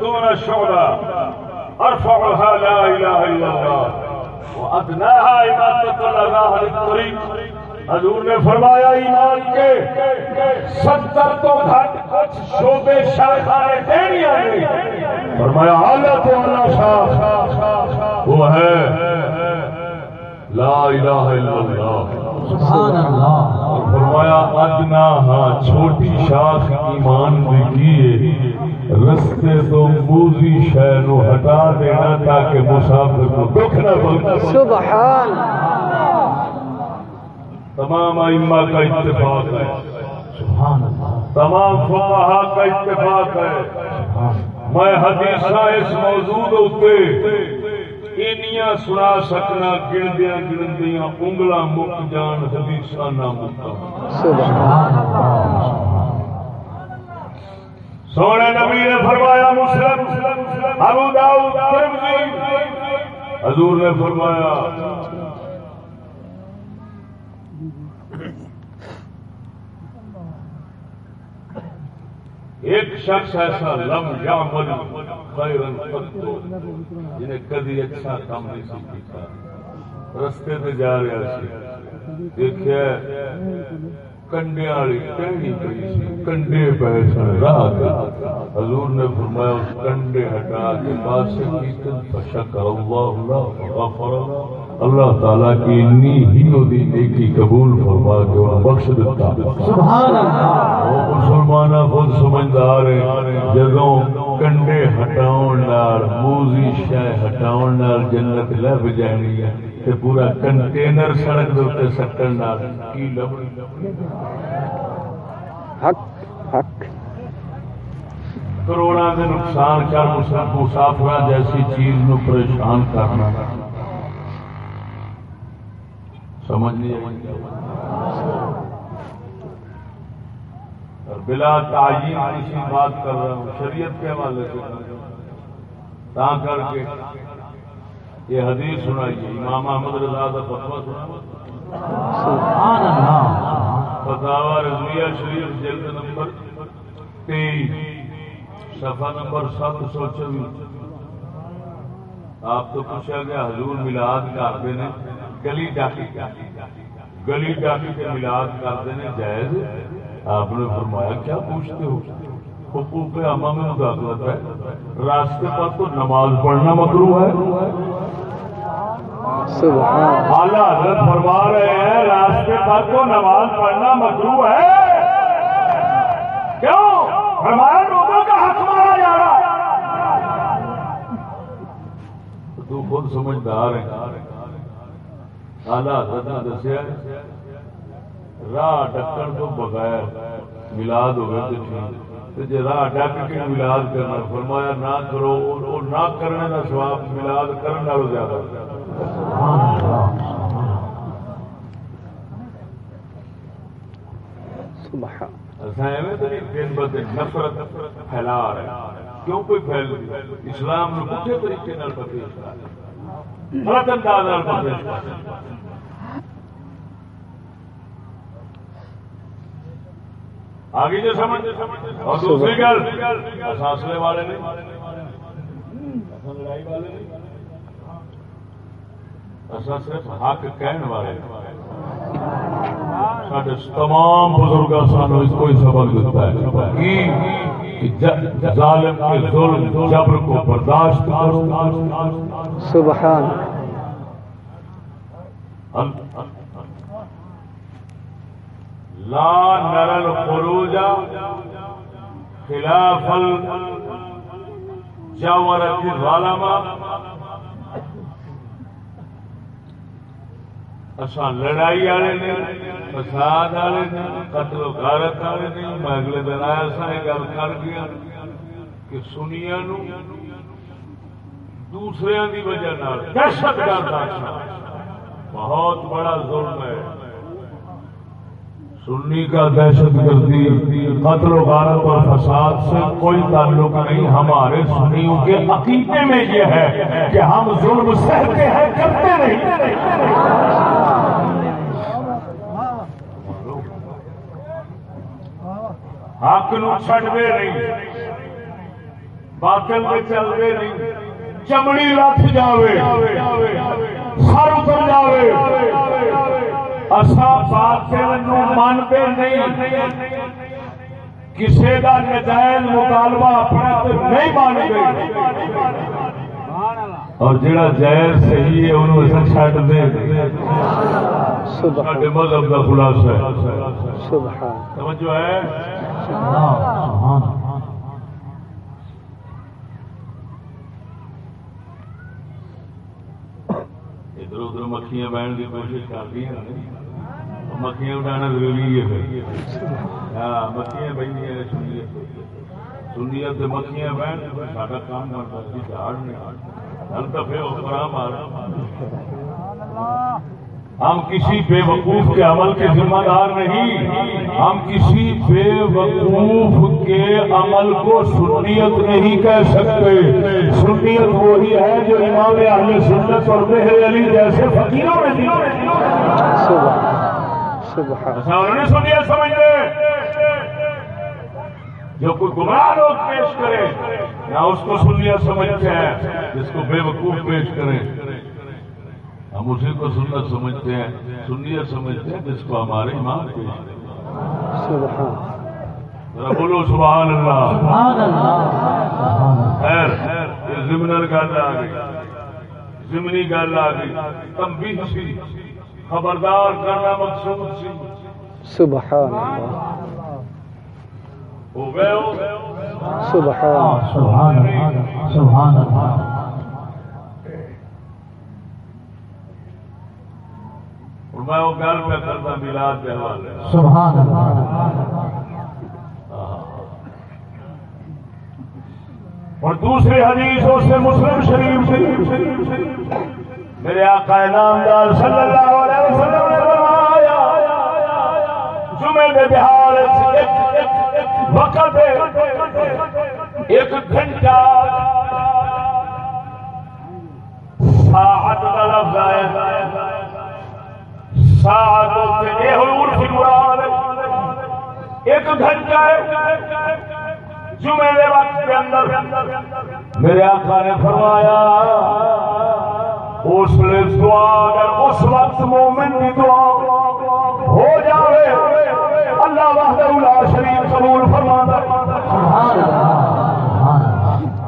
وستون شعبہ. ارفعها لا الہ الا اللہ وادناها عبادت اللہ علی الطریق حضور نے فرمایا ایمان کے ستر تو گھٹ کچھ شعبے شاخارے دینیا نہیں فرمایا حالت اللہ شاخ وہ ہے۔ لا الہ الا اللہ۔ سبحان اللہ۔ اور فرمایا ادنا ہاں چھوٹی شاخ ایمان دیکھیے رستے تو موزی شہ نو ہٹا دینا تاکہ مسافر کو دکھ نہ پہنچے سبحان۔ تمام ائمہ کا اتفاق ہے۔ سبحان اللہ۔ تمام فقہا کا اتفاق ہے۔ میں حدیثاں اس موضوع ہوتے اینیاں سنا سکنا گندیاں گندیاں انگلاں مک جان حدیثاں نہ مکا سبحان سونے نبی نے فرمایا، مسلم، ابو داؤد، ترمذی، حضور نے فرمایا، ایک شخص ایسا لم یعمل خیرا قط، جنہیں کبھی اچھا کام نہیں سی کیتا۔ رستے تے جا رہا سی۔ دیکھیا کنڈے والی ٹہنی سی؟ کنڈے راہ حضور نے فرمایا اس کنڈے ہٹا کے فشکر اللہ اللہ غفر۔ اللہ تعالیٰ کی انی ہی دی نیکی قبول فرما کے بخش دیتا۔ سبحان اللہ وہ مسلمان خود سمجھدار ہیں۔ جدوں کنڈے ہٹاؤن نال موزی شے ہٹاؤن نال جنت لب جانی ہے۔ تے پورا کنٹینر سڑک دے اوتے سٹن نال۔ کی لبنی حق حق۔ کروڑا دے نقصان کر مسافر جیسی چیز نو پریشان کرنا۔ سمجھ نہیں اور بلا تعین کسی بات کر رہا ہوں شریعت کے حوالے سے۔ تا کر کے یہ حدیث سنائیے امام احمد رضا کا فتوا سنا فتوا رضویہ شریف جلد نمبر تیئیس صفحہ نمبر سات سو چوبیس۔ آپ تو پوچھا گیا حضور ملاد کرتے ہیں گلی ڈاکی گلی ڈاکی کے ملاد کرتے ہیں جائز؟ آپ نے فرمایا کیا پوچھتے ہو؟ حقوق عامہ میں مداخلت ہے۔ راستے پر تو نماز پڑھنا مکرو ہے۔ اعلیٰ حضرت فرما رہے ہیں، راستے پر تو نماز پڑھنا مکرو ہے۔ کیوں؟ فرمایا لوگوں کا حق مارا جا رہا تو خود سمجھدار ہے اعلیٰ حضرت نے دسیا، راہ ڈکن تو بغیر ملاد ہوئے تو ٹھیک۔ تے راہ ڈک کے ملاد کرنا، فرمایا نہ کرو نہ کرنے کا سواب ملاد کرنے نالوں زیادہ۔ نفرت پھیلا رہے کیوں کوئی پھیل اسلام نو طریقے پیش غلط انداز آگے جو سمجھ اور دوسری گل فاصلے والے نہیں۔ لڑائی والے نہیں۔ صرف حق کہن والے تمام بزرگ سانو اس کو ہی سبق دیتا ہے۔ ظالم کے ظلم جبر کو برداشت کرو۔ سبحان۔ لا نر الخروج خلاف الجورة لڑائی والے نے فساد والے نے قتل و غارت والے نے میں اگلے دن آیا سا یہ گل کر گیا کہ سنیا نو دوسرے دی وجہ نال دہشت گرد بہت بڑا ظلم ہے سنی کا دہشت گردی قتل و غارت اور فساد سے کوئی تعلق نہیں ہمارے سنیوں کے عقیدے میں یہ ہے کہ ہم ظلم سہتے ہیں، کرتے نہیں۔ حق نو چھڑوے نہیں باطل پہ چلوے نہیں چمڑی لکھ جاوے سر اتر جاوے۔ اسا باطل نو مانتے نہیں۔ کسی کا نجائز مطالبہ اپنے تے نہیں مان اور جڑا جائز صحیح ہے انہوں اسا چھڈ دے۔ سبحان مذہب کا خلاصہ ہے۔ سبحان توجہ ہے؟ ادھر ادھر مکھیاں بہن کی کوشش کر رہی ہیں مکھیاں اٹھانا ضروری ہے پھر. ہاں مکھیاں بہن سنیت سے مکھیاں بہن سارا کام کرتا سی جھاڑ نے. ہم دفعے اوپر مار. ہم کسی بے وقوف کے عمل کے ذمہ دار نہیں۔ ہم کسی بے وقوف کے عمل کو سنیت نہیں کہہ سکتے۔ سنیت وہی ہے جو امام اہل سنت اور مہر علی جیسے فقیروں میں دی سبحان نے سنیت سمجھتے جو کوئی گمراہ لوگ پیش کرے یا اس کو سنیت سمجھتے ہیں جس کو بے وقوف پیش کریں ہم اسی کو سنت سمجھتے ہیں سنیت سمجھتے ہیں جس کو ہمارے امام پیش بولو سبحان اللہ۔ خیر ضمن گل آ گئی۔ ضمنی گل آ گئی۔ تنبیہ سی۔ خبردار کرنا مقصود سی۔ سبحان اللہ۔ ہو گئے ہو۔ سبحان سبحان اللہ۔ سبحان اللہ۔ میں وہ گل پہ کرتا میلاد کے حوالے سبحان اللہ۔ اور دوسری حدیث اس سے مسلم شریف سے۔ میرے آقا نامدار صلی اللہ علیہ وسلم نے فرمایا جمعے میں بہار وقت ایک گھنٹہ۔ ساعت کا لفظ ہے۔ یہ مراد ایک گھنٹہ جمعے وقت کے اندر میرے آقا نے فرمایا، اس لیے دعا اگر اس وقت مومن کی دعا ہو جاوے۔ اللہ وحدہ لا شریف قبول فرماتا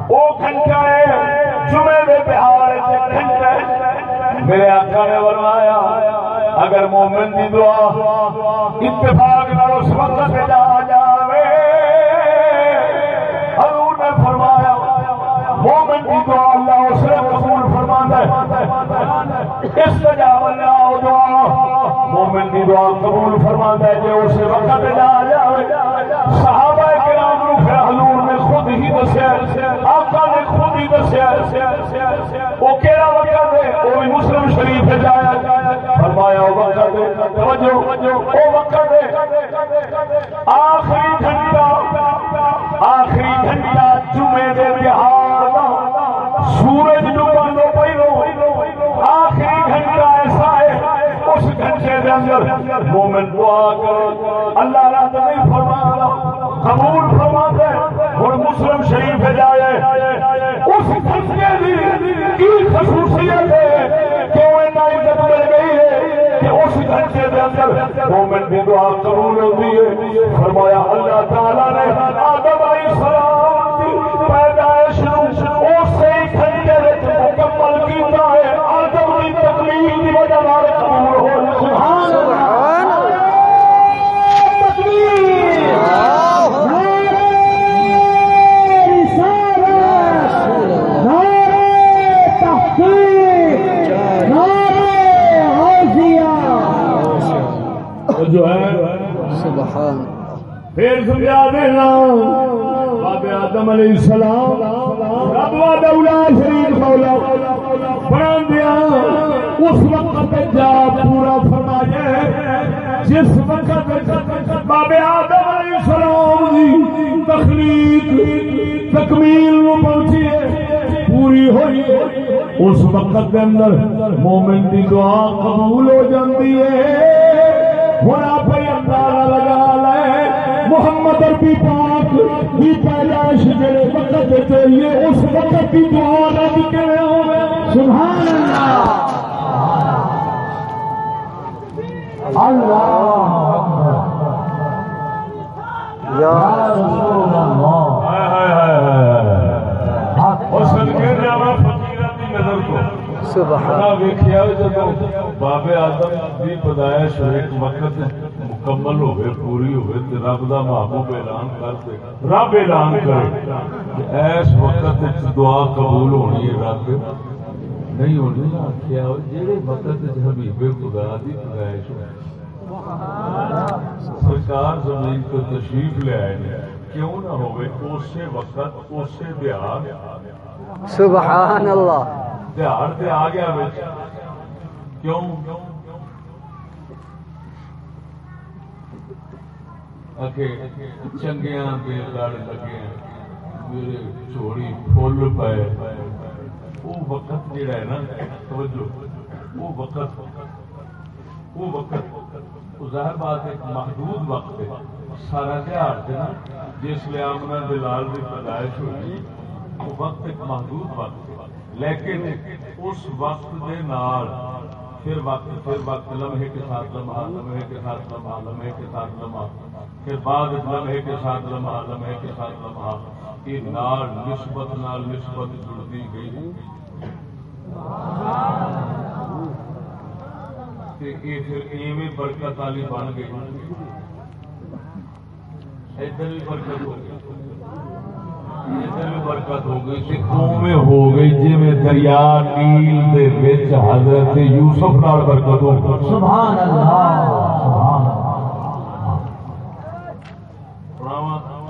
وہ گھنٹہ ہے۔ جمعے دے بہار گھنٹہ ہے۔ میرے آقا نے فرمایا اگر مومن دی دعا اتفاق نہ اس وقت پہ جا جاوے، حضور نے فرمایا، مومن دی دعا اللہ اس نے قبول فرماتا ہے۔ اس استجاب اللہ دعا، مومن دی دعا قبول فرماتا ہے۔ کہ اس وقت پہ جا جاوے، صحابہ کرام نو پھر حضور نے خود ہی دسیا آقا دسیا وہ کیڑا وقت ہے، وہ بھی مسلم شریف جایا فرمایا وقت ہے۔ آخری گھنٹہ آخری گھنٹہ جمعے دے بہار سورج ڈوبن دو پہلو آخری گھنٹہ ایسا ہے، اس گھنٹے دے اندر مومن دعا کرے۔ اللہ رات نہیں فرمانا قبول فرما دے ہن مسلم شریف جائے اس گھنٹے دی کی شریعت ہے کیوں اتنا عزت مل گئی ہے کہ اس گھنٹے دے اندر مومن دی دعا قبول ہوتی ہے۔ فرمایا اللہ تعالیٰ نے آدم پھر سمجھا دینا باب آدم علیہ السلام، رب وا دولا شریف مولا بنا دیا اس وقت جا پورا فرمایا جس وقت باب آدم علیہ السلام دی تخلیق، تکمیل نو پہنچی ہے، پوری ہوئی اس وقت کے اندر مومن دی دعا قبول ہو جاتی ہے۔ ہوں آپ پیدائش جڑے وقت چاہیے اس وقت کی دعا رب کے سبحان یا سبحان بابے آدم کی پیدائش ایک وقت مکمل ہوئے پوری ہوئے رب دا محبوب رب اعلان کرے ایس وقت دعا قبول ہونی ہے رب۔ نہیں ہونی آخیا جہے وقت حبیب خدا دی پیدائش سرکار زمین کو تشریف لے آئے کیوں نہ ہوئے اسی وقت اسی بہار سبحان اللہ۔ سے آ گیا بچ کیوں چنگیا کے لڑ لگے میرے چوڑی فل پائے وہ وقت جڑا ہے نا توجہ وہ وقت وہ وقت ظاہر بات ایک محدود وقت ہے سارا تہار سے نا جس لیے آمنا دلال کی پیدائش ہوئی وہ وقت ایک محدود وقت ہے لیکن اس وقت دے نال پھر وقت پھر وقت لمحے کے ساتھ لمحہ لمحے کے ساتھ لمحہ لمحے کے ساتھ لمحہ پھر بعد لمحے کے ساتھ، لمحہ، لمحے کے ساتھ، لمحہ یہ نال نسبت نال نسبت جڑتی گئی۔ یہ پھر ایویں برکت والی بن گئی۔ ادھر بھی برکت ہو گئی۔ ادھر بھی برکت ہو گئی۔ سکھوں میں ہو گئی جی میں دریا، نیل دے وچ حضرت یوسف نال برکت ہو گئی۔ سبحان اللہ سبحان اللہ۔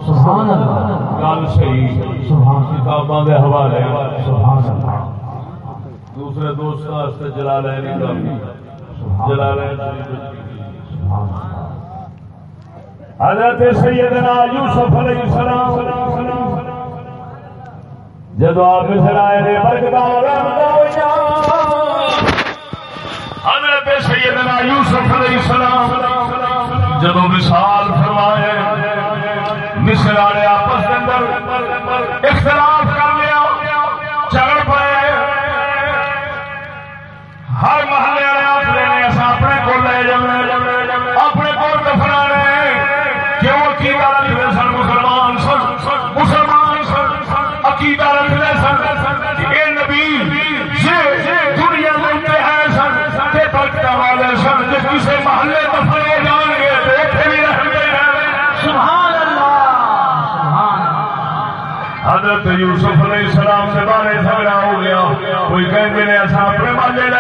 گل صحیح. سبحان کتاباں دے حوالے. سبحان اللہ. دوسرے دوست واسطے جلالین کافی جلالین سبحان اللہ. حضرت سیدنا یوسف علیہ السلام. جدو آپ مصر آئے نے برکتار حضرت سیدنا یوسف علیہ السلام جدو مثال فرمائے مصر آپس اندر۔ اختلاف حضرت یوسف علیہ السلام سے بارے جھگڑا ہو گیا۔ کوئی کہتے ہیں ایسا اپنے مالے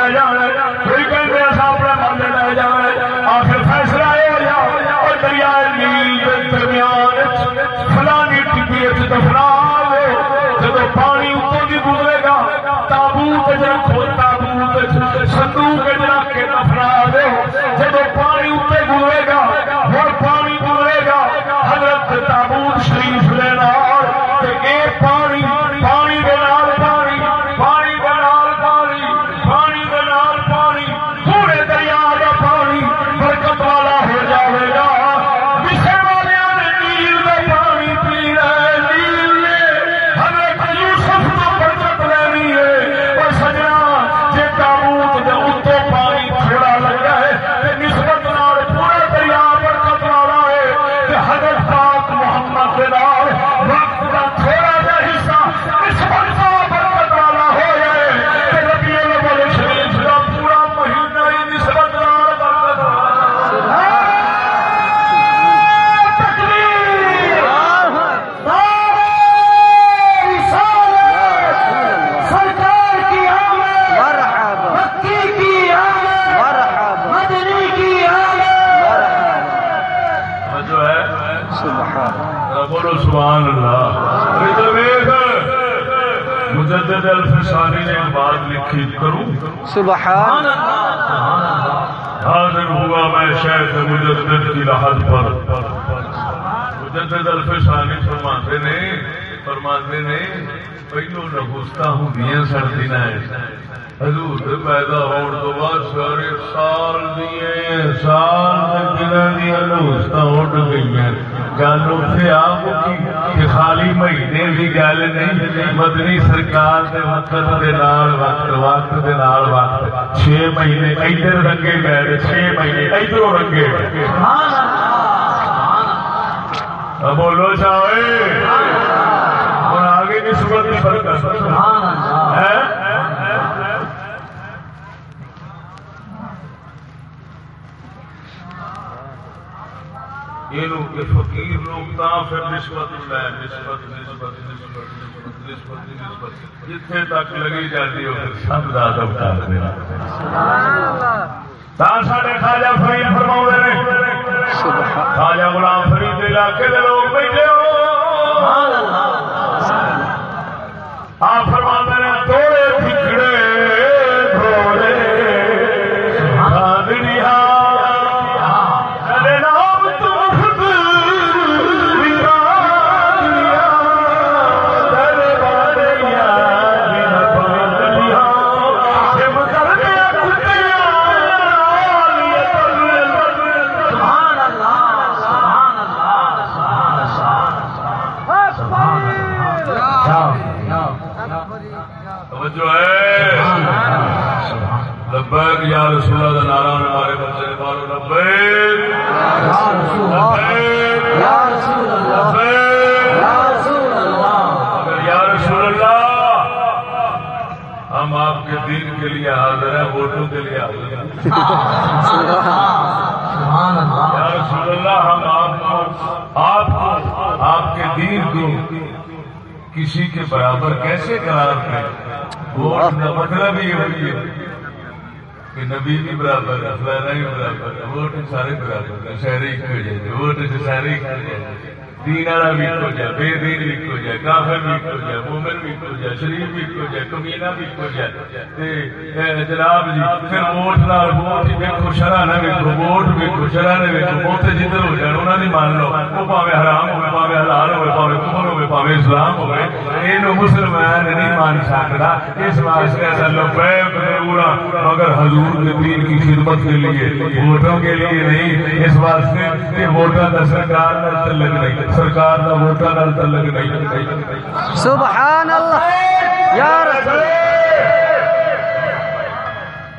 سبحان حاضر ہوا میں شیخ مجدد کی لحظ پر۔ مجدد الفسانی فرماتے نے فرماتے نے، پہلو نگوستا ہوں دیا سردی حضور دے پیدا ہون تو بعد سارے سال دیے سال دن دیا نگوستا اٹھ گئی ہیں گل اتنے آپ کی مہینے کی گل نہیں مدنی سرکار دے وقت دے نال وقت وقت دے نال وقت چھ مہینے ادھر رنگے گئے چھ مہینے ادھر رنگے اب بولو چاہے اور آگے نسبت کی برکت ہے یہ فقیر لوگ تا پھر نسبت نسبت نسبت نسبت نسبت نسبت جتنے تک لگی جاتی ہے، پھر سب زیادہ اتار دینا تا سارے خواجہ فرید فرماؤ نے، خواجہ غلام فرید علاقے کے لوگ بیٹھے ہو۔ آپ کسی کے برابر کیسے قرار دیں ووٹ کا مطلب ہی وہی ہے کہ نبی بھی برابر ہے فلانا بھی برابر ہے ووٹ سارے برابر ہے شہری ایک ہو جائے ووٹ سارے ایک ہو جائے دین والا بھی ایک ہو جائے بے دین بھی ایک ہو جائے، کافر بھی ایک ہو جائے، مومن بھی ایک ہو جائے، شریف بھی ایک ہو جائے کمینا بھی ایک ہو جائے جناب جی پھر ووٹ نال ووٹ ہی ویکھو شرع نہ ویکھو، ووٹ ویکھو شرع نہ ویکھو ووٹ جدھر ہو جان انہاں دی مان لو، وہ پاوے حرام ہوے پاوے حلال ہوے پاوے کفر ہوے پاوے اسلام ہوے اینو مسلمان نہیں مان سکدا اس واسطے لوگ پورا۔ مگر حضور کے دین کی خدمت کے لیے ووٹوں کے لیے نہیں۔ اس واسطے کہ ووٹاں کا سرکار نال تعلق نہیں۔ سرکار کا ووٹاں نال تعلق نہیں۔ سبحان اللہ یا رسول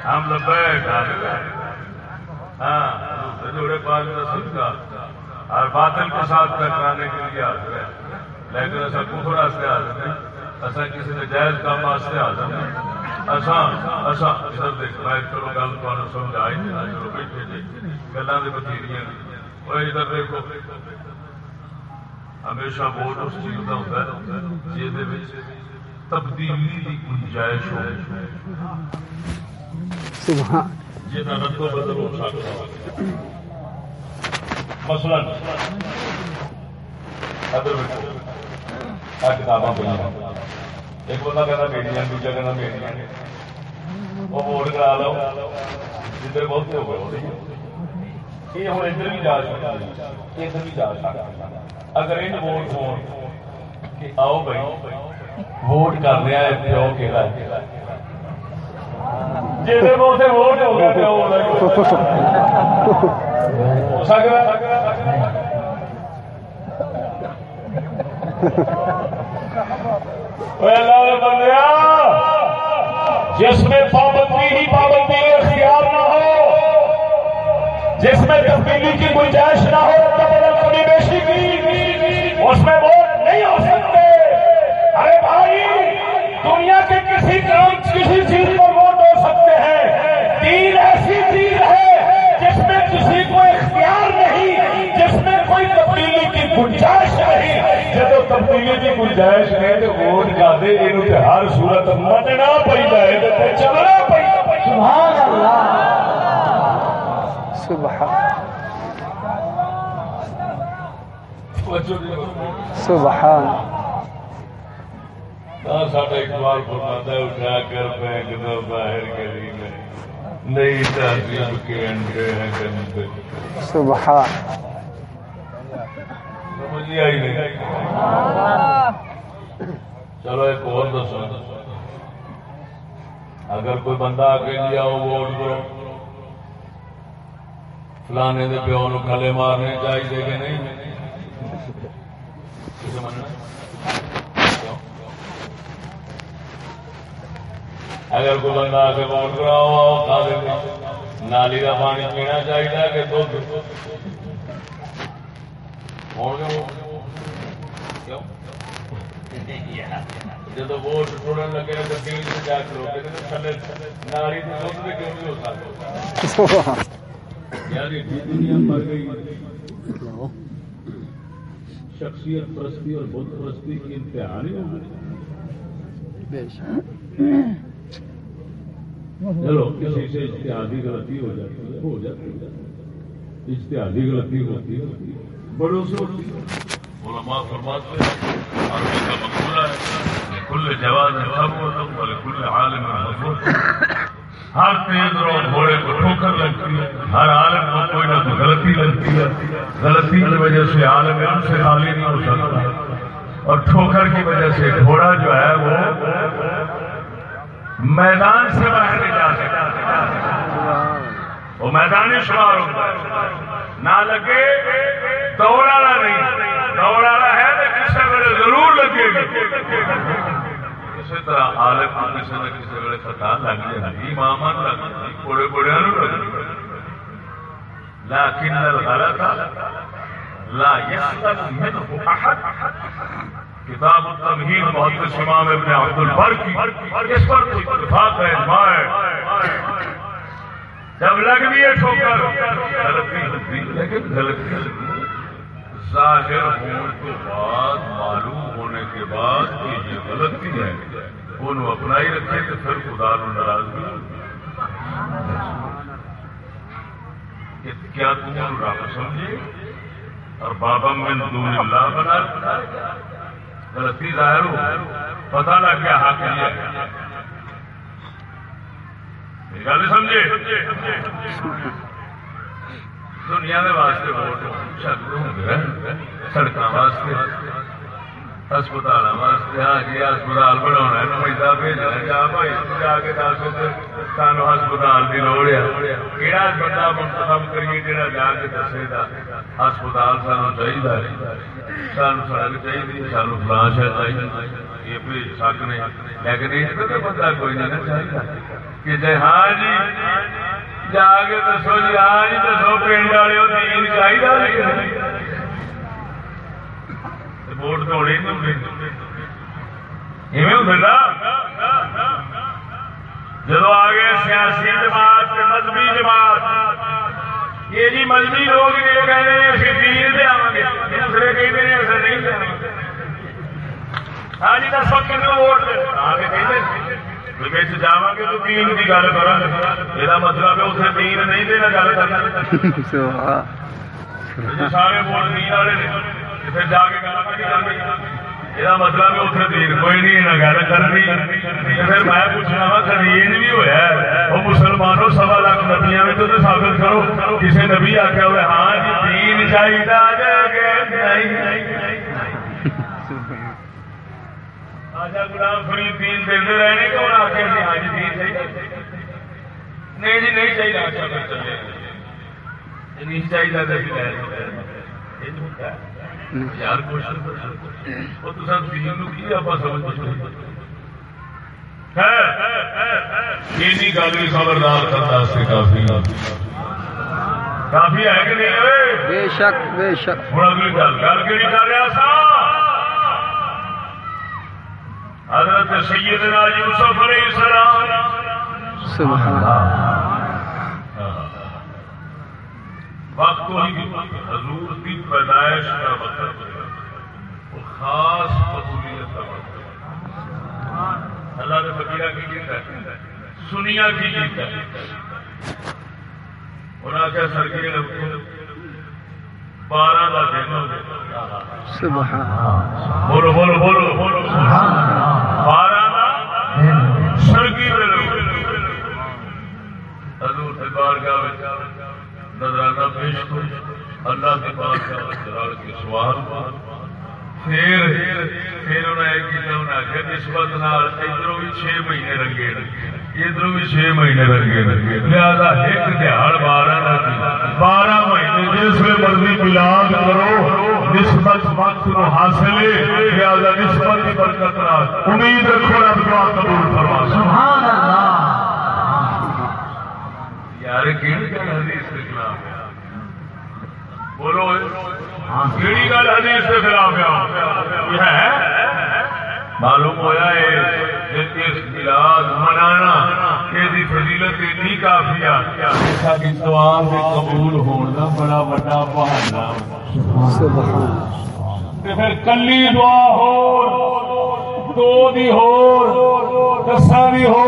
ہم لبیک ہاں جوڑے پاک کا۔ صدقہ اور باطل کے ساتھ ٹکرانے کے لیے حاضر ہے لیکن ایسا کفر واسطے حاضر نہیں ایسا کسی نے جائز کام واسطے حاضر نہیں ایسا ایسا ادھر دیکھ میں چلو گل تمہیں سمجھائی چلو بیٹھے جی۔ گلاں دے بتھیریاں۔ وہ ادھر دیکھو۔ ہمیشہ ووٹ اس چیز کا ہوتا ہے جہد تبدیلی کی گنجائش ہو۔ بدل ہو سکتا۔ ادھر کتاباں پہ ایک بندہ کہنا بیٹیاں دوجا کہنا بیٹیاں وہ ووٹ کرا لو جدھر بہت ہو گئے یہ ہوں ادھر بھی جا سکتا ادھر بھی جا سکتا اگر ان ووٹ ہو کہ آؤ بھائی ووٹ کر رہا ہے پیو کہڑا جیسے ووٹ ہو گیا پیو ہو سکتا جس میں پابندی ہی پابندی اختیار نہ ہو، جس میں تبدیلی کی گنجائش نہ ہو کمی بیشی کی، اس میں ووٹ نہیں ہو سکتے۔ ارے بھائی، دنیا کے کسی کام کسی چیز کی گنجائش نہیں تو ووٹ کا دے یہ ہر صورت مننا پہ چلنا پہ سبحان اللہ سبحان سبحان ساڈا اقبال فرماتا ہے اٹھا کر پھینک دو باہر گلی میں نئی تہذیب کے انڈے ہیں گندے سبحان سمجھ آئی نہیں چلو ایک اور دسو۔ اگر کوئی بندہ آ کے لیا ہو ووٹ کرو فلانے دے پیو نو کھلے مارنے چاہیے کہ نہیں؟ اگر کوئی بندہ آ کے ووٹ کراؤ کھا دے۔ نالی کا پانی پینا چاہیے کہ دھد جب ووٹ لگے تو ٹی وی جا کے تھلے نالی دھد کیوں نہیں ہو سکتا سبحان یار یہ دنیا مر گئی شخصیت پرستی اور بت پرستی کی انتہا نہیں ہو گئی بے شک چلو کسی سے اشتہادی غلطی ہو جاتی ہے ہو جاتی ہے اشتہادی غلطی ہوتی ہے بڑوں سے ہوتی ہے علماء فرماتے ہیں، عربی کا مقولہ ہے کل جواز سب خبر کل عالم ہر تیز رو گھوڑے کو ٹھوکر لگتی ہے، ہر عالم کو کوئی نہ کوئی غلطی لگتی ہے۔ غلطی کی وجہ سے عالم علم سے خالی نہیں ہو سکتا۔ اور ٹھوکر کی وجہ سے گھوڑا جو ہے وہ میدان سے باہر نہیں جا سکتا۔ وہ میدانی شمار ہوتا ہے نہ لگے، دوڑ والا نہیں۔ دوڑ والا ہے تو کسی ویلے ضرور لگے اسی طرح عالم کو کسی نہ کسی ویلے خطا لگ جائے امام لگ بڑے بڑے ہاں لگ لیکن الغلط لا يسلم منه احد۔ کتاب التمہید محدث امام ابن عبد البر کی۔ اس پر اتفاق ہے اجماع ہے۔ جب لگ بھی ہے ٹھوکر غلطی لیکن غلطی ظاہر ہونے کے بعد، معلوم ہونے کے بعد کہ یہ غلطی ہے۔ وہ اپنا ہی رکھے تو پھر خدا نو ناراض بھی کیا تم رب سمجھے؟ اور بابا میں دون اللہ بنا۔ غلطی ظاہر ہو۔ پتہ لگ گیا ہاں کیا گل سمجھے دنیا کے واسطے ووٹ سڑک واسطے ہسپتال واسطے ہاں جی ہسپتال بنا نمائندہ بھیجنا جا بھائی جا کے دس سانو ہسپتال کی لوڑ ہے کہڑا بندہ منتخب کریے جہاں جا کے دسے گا ہسپتال سانو چاہیے سانو سڑک چاہیے سانو فلاں شاید چاہیے یہ بھیج سکنے لیکن اس بندہ کوئی نہیں چاہیے کہ جی ہاں جی جا کے دسو جی ہاں جی دسو پنڈ والے دین چاہیے ووٹ توڑے جب آ گئے سیاسی جماعت مذہبی جماعت، یہ جی مذہبی لوگ یہ کہہ رہے ہیں اسی دین آؤں گے۔ دوسرے کہیں نہیں ایسے نہیں ہاں جی دسو کنو ووٹ دے؟ آگے کہیں جا گے تو دین کی گل کرا یہ مطلب ہے اسے دین نہیں دینا گل کرنا۔ سبحان۔ سارے ووٹ دین والے نے پھر جا کے گل کرنی؟ یہ مطلب ہے اتنے دین کوئی نہیں نہ گل کرنی۔ پھر میں پوچھنا وا خدیج بھی ہوا وہ مسلمانوں سوا لاکھ نبیا میں تو ثابت کرو۔ کسی نبی آخیا ہوئے ہاں جی دین چاہیے آجا گلام فرید دین دے رہنے کہ انہیں جی ہاں جی دین چاہیے نہیں جی نہیں چاہیے آخر میں چلے۔ نہیں چاہیے تو لے یار کوشش وہ تو سب دین کی آپ سمجھ گل بھی خبردار کرنے کافی۔ کافی ہے کہ نہیں؟ بے شک بے شک۔ ہوں اگلی گل۔ گل کہ کر رہا سا؟ حضرت سیدنا یوسف علیہ السلام. سبحان وقت وہی حضور کی پیدائش کا وقت وہ خاص قبولیت کا وقت اللہ نے فقیرہ کی گیت ہے. سنیا کی گیت ہے. انہوں نے کیا سرکے بارہ کا دن بولو بولو بولو بولو۔ بارہ سرگی حضور سے بارگاہ نظرانہ پیش کو اللہ کے رل کے سوال پھر پھر انہیں کیا انہیں آخیا نسبت ادھر بھی چھ مہینے رنگے ادھر بھی چھ مہینے رنگے لہذا ایک دہاڑ بارہ بارہ مہینے جس میں مرضی ملاد کرو۔ نسبت وقت کو حاصل لہذا نسبت کی برکت امید رکھو رب دعا قبول فرما۔ سبحان اللہ۔ یار، کیڑی گل حدیث کے خلاف ہے؟ بولو۔ کیڑی گل حدیث کے خلاف ہے؟ معلوم ہوا ہے ملاد منانا یہ فضیلت اتنی کافی ہے۔ دعا قبول بڑا بڑا بہانا پھر کلی دعا ہو دو دی ہو دساں دی ہو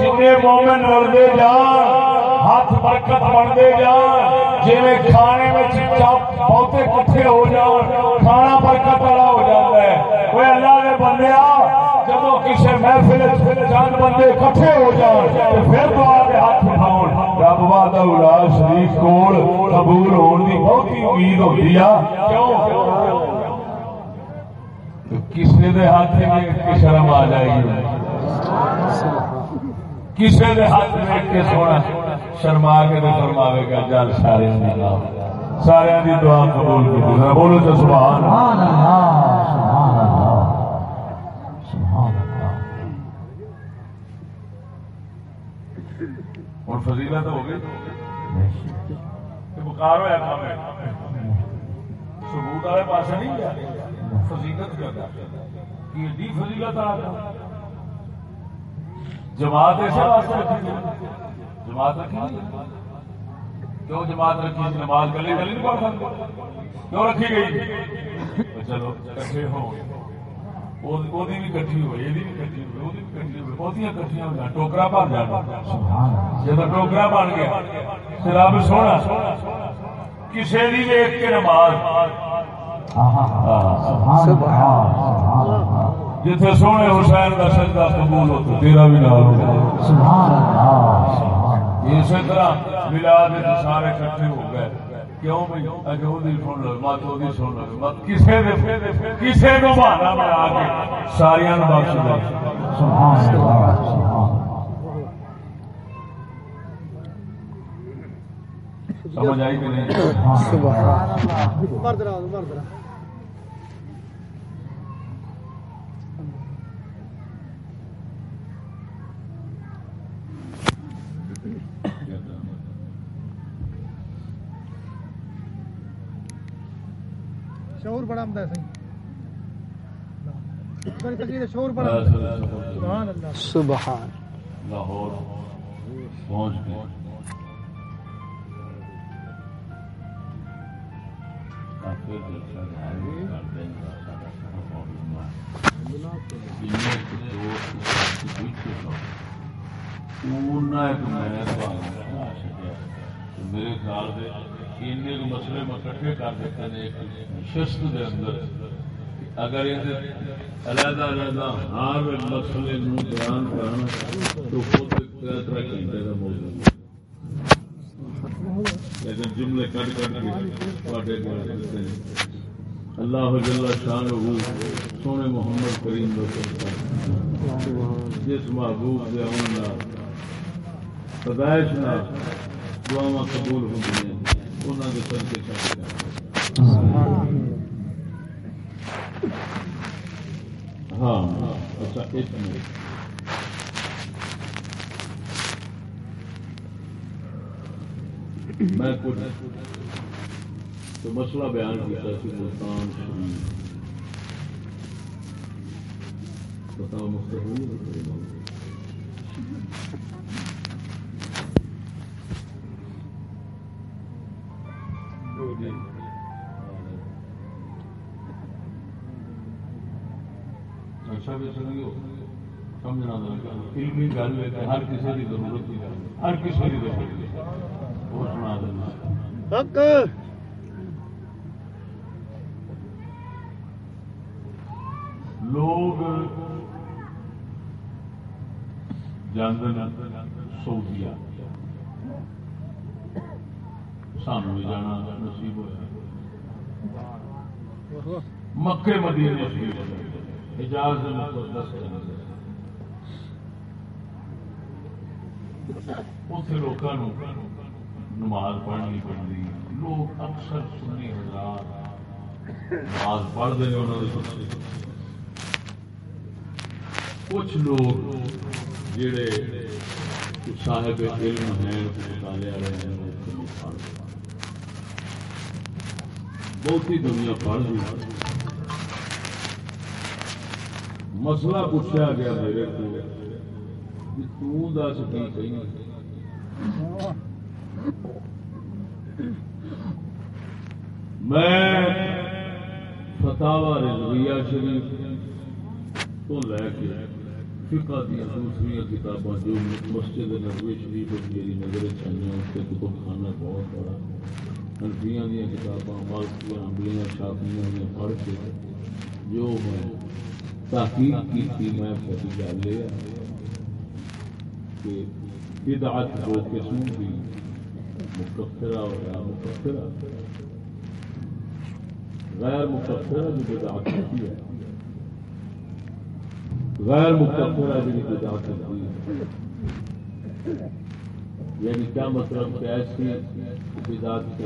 جن مومن رلتے جان ہاتھ برکت بنتے جان۔ جی کھانے میں بہتے کٹھے ہو جان، کھانا برکت والا ہو جاتا ہے۔ کوئی اللہ نے بندے جب کسی محفل چند بندے کٹھے ہو جان پھر دعا کے ہاتھ اٹھاؤ رب وعدہ الا شریف کول قبول ہونے کی بہت ہی امید ہوتی ہے کیوں؟ کسی دے ہاتھ میں شرم آ جائے گی۔ کسی دے ہاتھ میں کے سونا شرما کے تو فرماوے گا، جل سارے سارے دی دعا قبول کی بولو تو سبحان فضیلت ہو گئی۔ بخار ہوا ثبوت والے پاس نہیں گیا۔ فضیلت فضیلت آ جماعت ایسے واسطے رکھی جماعت رکھی کیوں جماعت رکھی؟ نماز گلی گلی نہیں پڑھ سکتے کیوں رکھی گئی؟ چلو کٹھے ہو بھی کٹھی ہوئی بھی کٹھی ہوئی بھی کٹھی ہوئی کٹھیاں ٹوکرا بن جانا جب ٹوکرا بن گیا۔ رب سونا۔ کسی بھی کے نماز۔ جتنے سونے حسین کا سجدہ قبول ہو تو تیرا بھی نال ہو اسی طرح ملاد سارے کٹھے ہو گئے۔ کیوں بھائی اگر وہ سن لو مت وہ سن لو مت۔ کسی کسی کو بہانا بنا کے ساریا بخش دے۔ سمجھ آئی کہ نہیں؟ شعور بڑا آمد ہے بڑا سبحان اللہ۔ سبحان۔ لاہور۔ پہنچ گئے۔ جلسہ کر دیں چھڈیا تو میرے خیال سے اننے کو مسئلے میں کٹھے کر دیتے ہیں، ایک نشست دے اندر۔ اگر علیحدہ علیحدہ ہر مسئلے بیان کرنا تو خود طرح گھنٹے کا موضوع لیکن جملے کٹ کٹ کے اللہ جل شان ہو سونے محمد کریم جس محبوب دے آن پیدائش نہ دعا قبول ہوتی ہیں۔ انہوں سر کے ہاں اچھا ایک منٹ میں کچھ تو مسئلہ بیان کیا کہ ملتان شریف بتاؤ مستقبل علمی گل ہے ہر کسی کی ضرورت کی ہر کسی کی ضرورت وہ سنا دینا حق۔ لوگ جاندن سعودیا سانو بھی جانا نصیب ہوا مکے مدینے نصیب ہوئے اجازت مقدس اتنے لوگوں نماز پڑھنی پڑتی لوگ اکثر سنی ہزار۔ نماز پڑھتے ہیں انہوں نے کچھ لوگ جڑے صاحب علم ہیں مطالعے والے ہیں بہت ہی دنیا پڑھ لی مسئلہ پوچھا گیا میرے کو کہ دس کی کہیں؟ میں فتح رضویہ شریف تو لے کے فقہ دیا دوسری کتاباں جو مسجد نبوی شریف میری نظر چاہیے اس کے کتب خانہ بہت بڑا حنفیاں دیا کتاباں، مالکیاں امبلیاں شافیاں پڑھ کے جو میں تحقیق کی تھی میں پتی گل یہ کہ بدعت دو قسم کی، مکفرہ اور غیر مکفرہ غیر مکفرہ جو بدعت ہوتی ہے۔ غیر مکفرہ جو بدعت ہوتی ہے۔ یعنی کیا مطلب کہ ایسی بدعت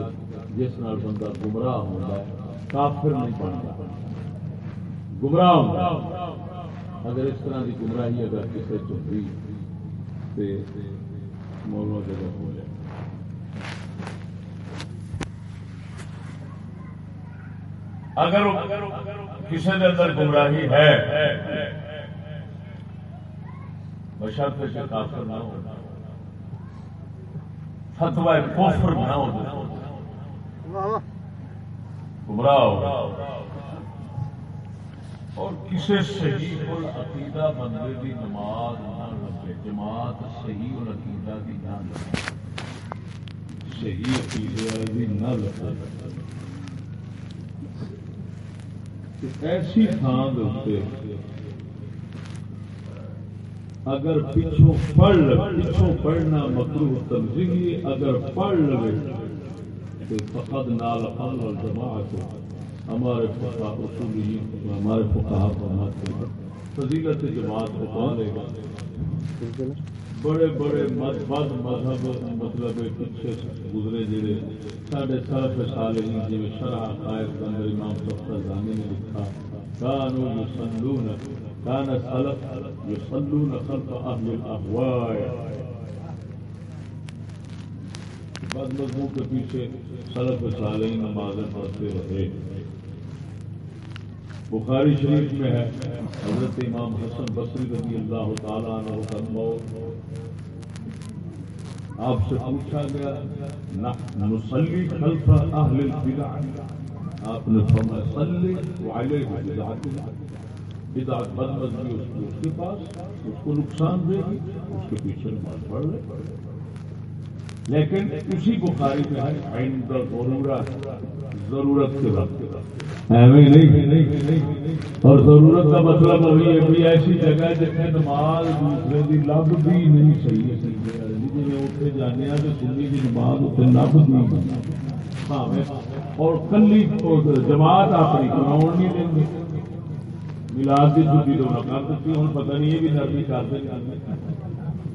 جس نال بندہ گمراہ ہوتا ہے، کافر نہیں بنتا۔ گمراہ اگر اس طرح کی گمراہی اگر کسی چوری مولانا جگہ ہو جائے۔ اگر کسی کے اندر گمراہی ہے، بشرط سے کافر نہ ہو۔ فتوا کوفر نہ ہو۔ گمراہ ہو۔ اور کسی صحیح العقیدہ بندے کی نماز نہ لگے جماعت صحیح العقیدہ کی نہ لگے صحیح عقیدہ کی نہ لگے ایسی تھان دے اگر پچھوں پڑھ لے، پچھوں پڑھنا مکرو تنظیمی اگر پڑھ لے، تو فقد نال قل والجماعت ہمارے فقہ ہمارے فقہ فرماتے ہیں فضیلت جماعت بتا لے گا؟ بڑے بڑے بد مذہب مطلب پیچھے گزرے جڑے سارے سرف صالحین جی شرح قائد اندر امام صفحہ زانی نے لکھا، کانو یصلون کان سلف یصلون خلف اہل الاہواء بد مذہبوں کے پیچھے سلف صالحین نمازیں پڑھتے رہے۔ بخاری شریف میں ہے۔ حضرت امام حسن بصری رضی اللہ تعالیٰ عنہ کا موت۔ آپ سے پوچھا گیا نسلی خلف اہل البدع۔ آپ نے فرمایا، صلی وعلیہ بدعت بدعت بد مذہبی اس کو اس کے پاس، اس کو نقصان دے گی، اس کے پیچھے نماز پڑھ لے۔ لیکن اسی بخاری میں ہے، عند ضرورت ضرورت کے وقت۔ ایویں نہیں۔ اور ضرورت کا مطلب وہی ہے، کوئی ایسی جگہ جتنے نماز دوسرے کی لب بھی نہیں صحیح جی اتنے جانے تو سنی کی نماز اتنے لب نہیں بننا اور کلی جماعت اپنی کراؤ نہیں دیں ملاد کی چھٹی تو نہ کر دیتی ہوں پتہ نہیں یہ بھی نرمی کرتے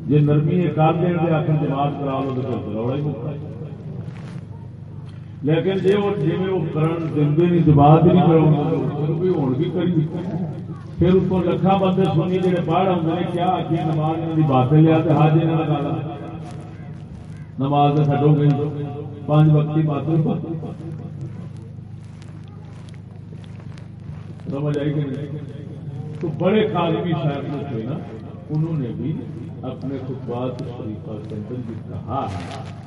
جی نرمی کر دیں گے، آخر جماعت کرا لو تو روڑا ہی مکتا لیکن جی وہ جی وہ کرن دیں نہیں، تو جماعت نہیں کراؤں بھی ہوں بھی کری۔ پھر اس کو لکھا بندے سنی جی پڑھ آتے ہیں کیا آخی نماز ان کی باتیں لیا تو حاج نے لگا نماز چڈو گئی پانچ وقتی باتیں۔ سمجھ آئی کہ تو بڑے کالمی شاید تھے نا، انہوں نے بھی اپنے خطبات شریفہ کے اندر بھی کہا ہے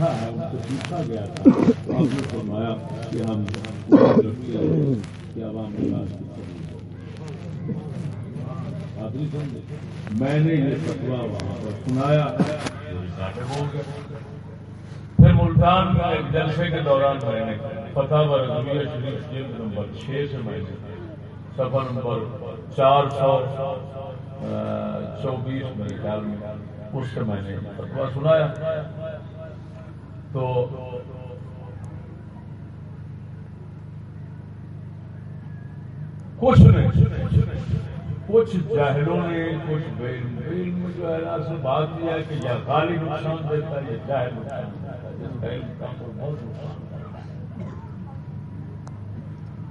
ہے ان گیا تھا آپ نے فرمایا کہ ہم کہ عوام میں نے یہ فتوا وہاں پر سنایا۔ پھر ملتان میں ایک جلسے کے دوران میں نے فتح رضویہ شریف جلد نمبر چھ سے میں نے سفر نمبر چار سو چوبیس میرے خیال میں، اس سے میں نے فتوا سنایا۔ تو کچھ نے کچھ جاہلوں نے کچھ بے علم جو ہے اصل بات یہ ہے کہ یا غالی نقصان دیتا ہے یا جاہل نقصان دیتا ہے۔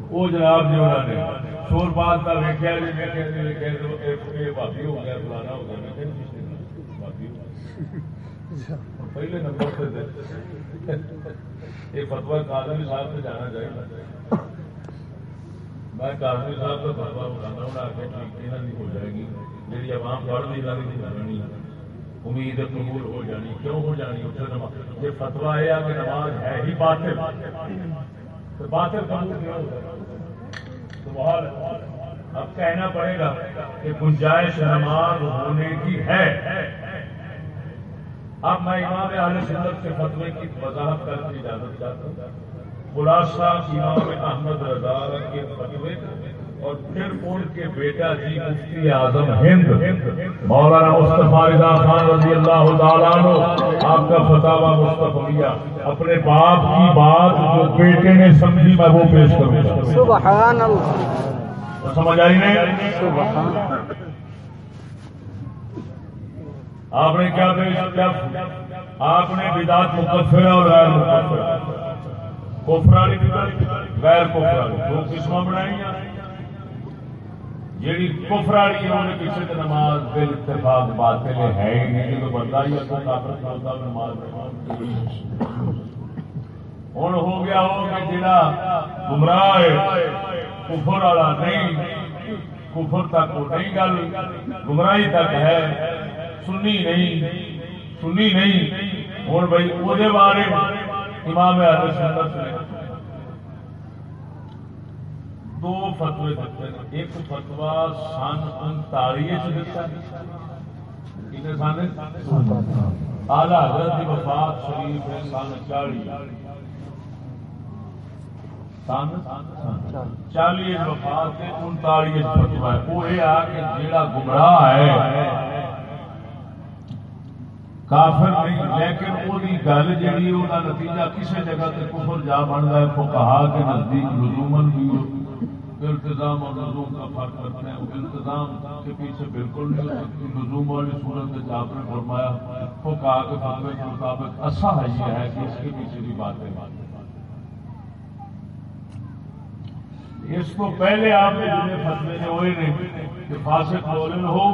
وہ جناب جو انہوں نے شور بات کا ویکیا جی میں بھابی ہو گیا، فلانا ہو گیا، میں بھابی ہو اچھا۔ پہلے نمبر سے یہ فتوا کادمی صاحب سے جانا چاہیے میں کادمی صاحب کا فتوا بتانا ہوں آگے ٹھیک ہو جائے گی میری عوام پڑھ نہیں لگی جانی امید قبول ہو جانی کیوں ہو جانی یہ فتوا ہے کہ نماز ہے ہی باطل باطل قبول کیا ہو تو بہت اب کہنا پڑے گا کہ گنجائش نماز ہونے کی ہے اب میں امام اہل سنت کے فتوے کی وضاحت کر کے اجازت چاہتا ہوں۔ خلاصہ امام احمد رضا کے فتوے اور پھر ان کے بیٹا جی مفتی اعظم ہند مولانا مصطفیٰ رضا خان رضی اللہ تعالیٰ آپ کا فتوا مصطفیہ اپنے باپ کی بات جو بیٹے نے سمجھی میں وہ پیش کروں سبحان اللہ۔ سمجھ آئی نہیں؟ سبحان آپ نے کیا پیش آپ نے بدات مقفر اور غیر مقفر کوفرانی بدات غیر کوفرانی دو قسم بنائی جیڑی یعنی کفرانی انہوں نے کسی کی نماز بل اتفاق باطل ہے ہی نہیں تو بندہ ہی اپنا کافر کرتا نماز ہوں ہو گیا ہو کہ جڑا گمراہ ہے، کفر والا نہیں، کفر تک وہ نہیں گل، گمراہی تک ہے۔ سنی نہیں سنی نہیں۔ ہوں بھائی وہ بارے امام اہل سنت نے دو فتوے دیتے ہیں۔ ایک فتوا سن انتالیس دیتا آلہ حضرت کی وفات شریف ہے سن چالی سن چالی وفات انتالیس فتوا ہے وہ یہ آ کہ جیڑا گمراہ ہے کافر نہیں، لیکن وہ گل جی وہ نتیجہ کسی جگہ تے کفر جا بنتا ہے وہ کہا کہ نزدیک لزومن بھی التظام اور لزوم کا فرق کرتے ہیں التظام کے پیچھے بالکل نہیں ہو سکتی۔ لزوم والی صورت آپ نے فرمایا وہ کہا کہ فتوے کے مطابق اصا ہے یہ ہے کہ اس کے پیچھے بھی باتیں اس کو پہلے آپ نے فتوے نے ہوئے نہیں کہ فاسق مولن ہو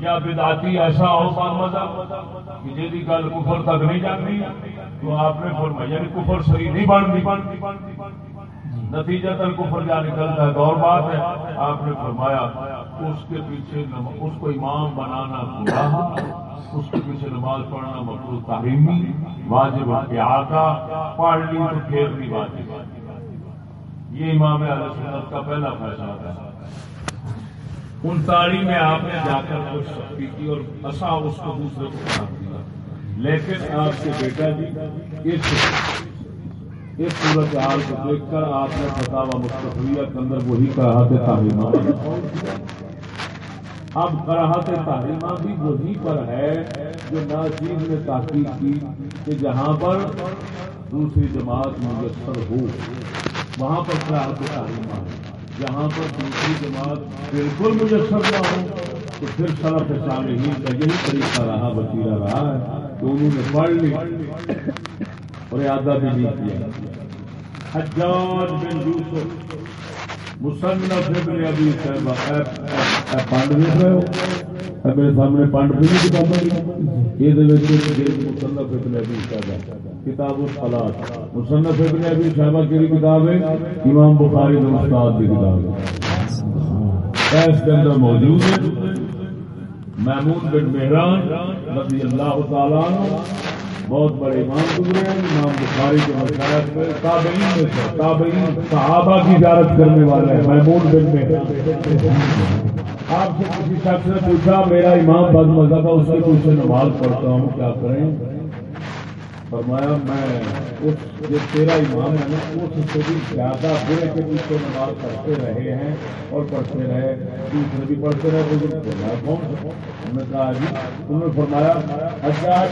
یا بداتی ایسا ہو بار مذہب کہ جی گل کفر تک نہیں جاتی، تو آپ نے فرمایا یعنی کفر صحیح نہیں بنتی۔ نتیجہ تک کفر جا نکلتا ہے دور بات ہے، آپ نے فرمایا اس کے پیچھے اس کو امام بنانا گناہ، اس کے پیچھے نماز پڑھنا مقبول تعلیمی واجب کے آقا پڑھ لی تو پھر بھی واجب یہ امام علیہ سنت کا پہلا فیصلہ تھا۔ انتالیس میں آپ نے جا کر کچھ سختی کی اور اصا اس کو دوسرے کو ساتھ دیا۔ لیکن آپ کے بیٹا جی اس اس صورت حال کو دیکھ کر آپ نے فتح مستفیہ کے اندر وہی کہا تھے تعلیمات اب کراہت تعلیمہ بھی وہی پر ہے جو ناچیز نے تحقیق کی کہ جہاں پر دوسری جماعت میسر ہو، وہاں پر کراہت تعلیمہ ہے جہاں پر دوسری جماعت بالکل میسر نہ ہو، تو پھر سڑک صالحین کا یہی طریقہ رہا وسیلہ رہا ہے کہ انہوں نے پڑھ لی اور ارادہ بھی نہیں کیا۔ حجاج بن یوسف، مصنف ابن ابی صاحب پنڈ دیکھ رہے ہو؟ میرے سامنے پنڈ بھی کتاب یہ مصنف ابن ابی صاحب کتاب الصلاۃ مصنف ابن ابی صاحب کی کتاب ہے، امام بخاری کے استاد کی کتاب ہے۔ ہاں، اس کے اندر موجود ہے۔ محمود بن مہران رضی اللہ تعالیٰ بہت بڑے امام گزرے ہیں۔ امام بخاری کے مشاعت میں تابعین میں سے تابعین صحابہ کی اجازت کرنے والے ہیں۔ محمود بن میں آپ سے کسی شخص نے پوچھا، میرا امام بد مذہب ہے، اس کے پیچھے نماز پڑھتا ہوں، کیا کریں؟ فرمایا، میں اس جو تیرا امام ہے نا، اس سے بھی زیادہ برے کے پیچھے نماز پڑھتے رہے ہیں اور پڑھتے رہے دوسرے بھی پڑھتے رہے کون جی، ہم نے کہا جی انہوں نے فرمایا ہزار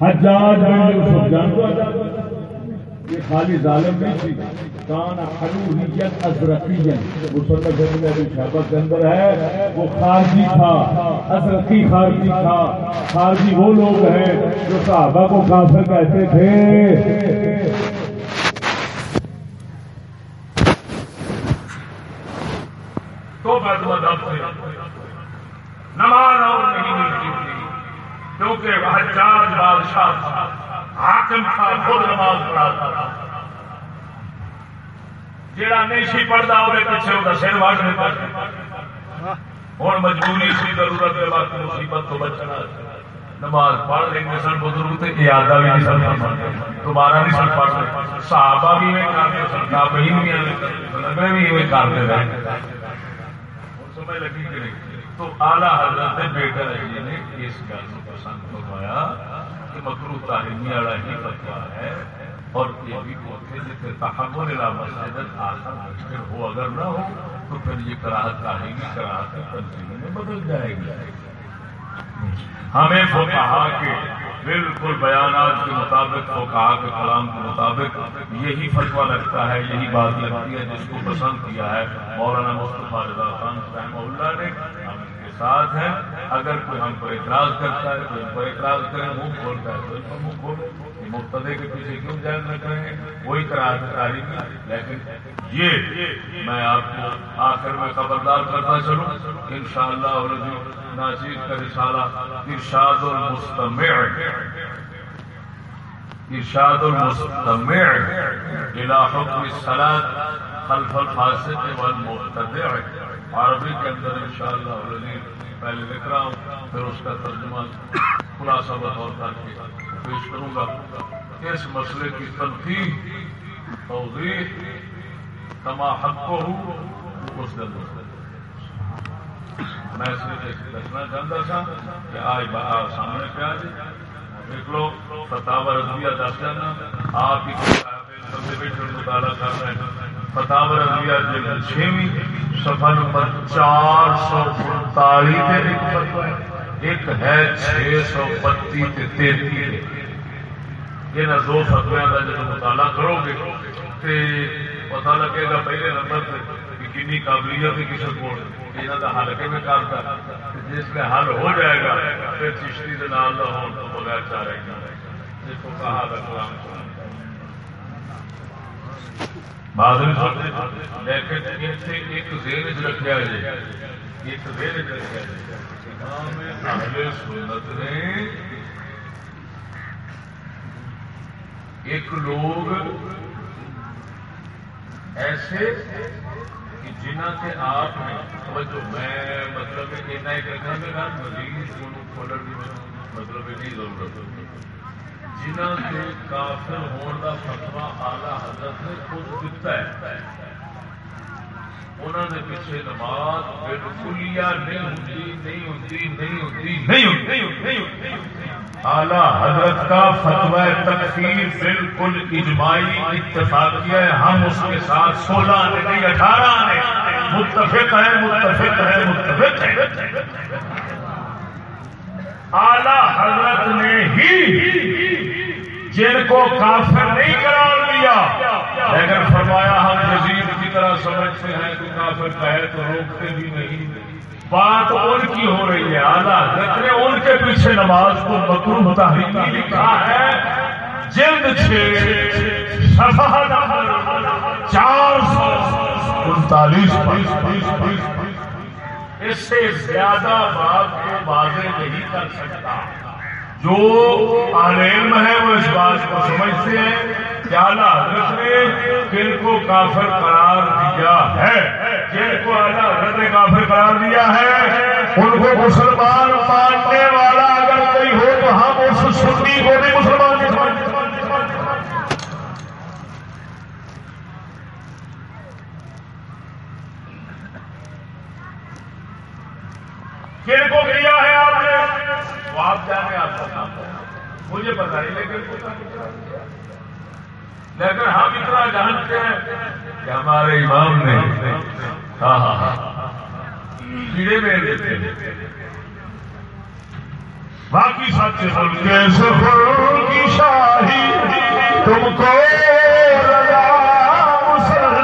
حجاج بن یوسف جان یہ خالی ظالم نہیں تھی۔ کان حلوحیت ازرقیت مصنف ابن ابی شہبہ کے اندر ہے، وہ خارجی تھا، ازرقی خارجی تھا۔ خارجی وہ لوگ ہیں جو صحابہ کو کافر کہتے تھے۔ تو نماز اور نہیں ملتی۔ تھی کیونکہ حجاج بادشاہ تھا۔ حاکم تھا، خود نماز پڑھاتا تھا۔ جڑا نہیں سی پڑھتا وہ پیچھے وہ سر واٹ نہیں پڑھتا ہوں مجبوری سی، ضرورت کے وقت مصیبت تو بچنا۔ نماز پڑھ لیں گے سن، بزرگ تو ارادہ بھی نہیں سن دوبارہ نہیں سن پڑھتے صحابہ بھی میں کرتے سن، تابعین بھی لگے بھی میں کرتے رہے سمجھ لگی کہ نہیں؟ تو آلہ حضرت بیٹا جی نے اس گل کو پسند فرمایا۔ مکرو تعلیمی والا ہی فتوا ہے۔ اور یہ بھی ہوتے جیسے تحمل مسجد آسان مشکل ہو اگر نہ ہو، تو پھر یہ کراہت آئے گی، کراہت تنظیم میں بدل جائے گی۔ ہمیں وہ کہا کہ بالکل بیانات کے مطابق وہ کہا کہ کلام کے مطابق یہی فتوا لگتا ہے، یہی بات لگتی ہے جس کو پسند کیا ہے۔ مولانا مصطفیٰ رضا خان رحمہ اللہ نے ساتھ ہیں اگر کوئی ہم پر اعتراض کرتا ہے تو ان پر اعتراض کریں منہ کھولتا ہے تو ان پر منہ کھولے۔ مقتدے کے پیچھے کیوں جائز نہ کریں؟ وہی کرا تاریخ لیکن یہ میں آپ کو آخر میں خبردار کرتا چلوں۔ ان شاء اللہ ناصر کا رسالہ ارشاد المستمع۔ ارشاد المستمع الى حکم الصلاة خلف الفاسد والمبتدع۔ عربی کے اندر ان شاء اللہ پہلے لکھ رہا ہوں، پھر اس کا ترجمہ خلاصہ بطور کر کے پیش کروں گا۔ اس مسئلے کی تنقید، توضیح تما حق کو ہوں اس دن میں صرف دکھنا چاہتا تھا کہ آج باہر سامنے پہ آ جائے۔ دیکھ لو فتح رضویہ دس جانا، آپ ہی بیٹھے مطالعہ کر رہے ہیں۔ فتح جلد چھویں نمبر چار سو ایک ہے۔ چھ سو بتی تینتی دو فتویا کا جب مطالعہ کرو گے پتا لگے گا پہلے نمبر پہ کنی قابلیت ہے کسی کو۔ یہاں کا حل کے میں کرتا جس میں حل ہو جائے گا، پھر چشتی کے نام کا تو بغیر گا جس کو کہا گا لیکن ایک زیر چ رکھا جائے ایک زیر چ رکھا جائے سنت نے۔ ایک لوگ ایسے جنہ سے آپ توجہ، میں مطلب اتنا ہی کرنا میرا مزید کھولنے کی مطلب نہیں ضرورت جنہوں کے کافر ہون کا فتوا آلہ حضرت نے خود دیتا ہے انہوں نے پیچھے نماز بالکل نہیں ہوتی نہیں ہوتی نہیں ہوتی نہیں ہوتی اعلی حضرت کا فتوا تکفیر بالکل اجماعی اتفاقیہ ہے ہم اس کے ساتھ سولہ نے نہیں اٹھارہ نے متفق ہے متفق ہے متفق ہے اعلی حضرت نے ہی جن کو کافر نہیں قرار دیا۔ لیکن فرمایا، ہم جزید کی طرح سمجھتے ہیں کہ کافر کہے تو روکتے بھی نہیں۔ بات ان کی ہو رہی ہے، اعلیٰ نے ان کے پیچھے نماز کو مکرو متحرکی لکھا ہے۔ جلد چھ چار سو انتالیس اس سے زیادہ بات کو واضح نہیں کر سکتا۔ جو علم ہے وہ اس بات کو سمجھتے ہیں کہ اعلیٰ حضرت نے کن کو کافر قرار دیا ہے، جن کو اعلیٰ حضرت نے کافر قرار دیا ہے، ان کو مسلمان ماننے والا اگر کوئی ہو تو ہم اس سنی کو بھی مسلمان کے سمجھتے کن کو کیا ہے آپ نے۔ وہ آپ جانے آپ کا کام مجھے پتا نہیں لیکن لیکن ہم اتنا جانتے ہیں کہ ہمارے امام نے ہاں ہاں ہاں۔ کیڑے میں دیتے باقی سچ سن کے کی شاہی۔ تم کو رضا مسلم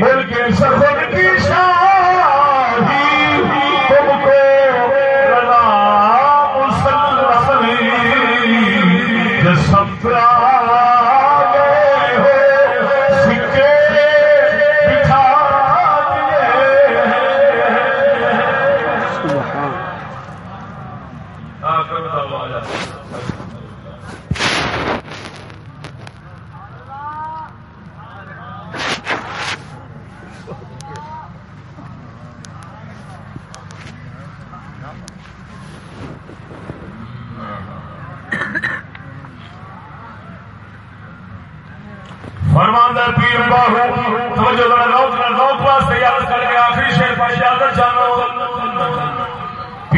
بول کے سفر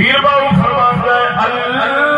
پیر باہو ہے۔ اللہ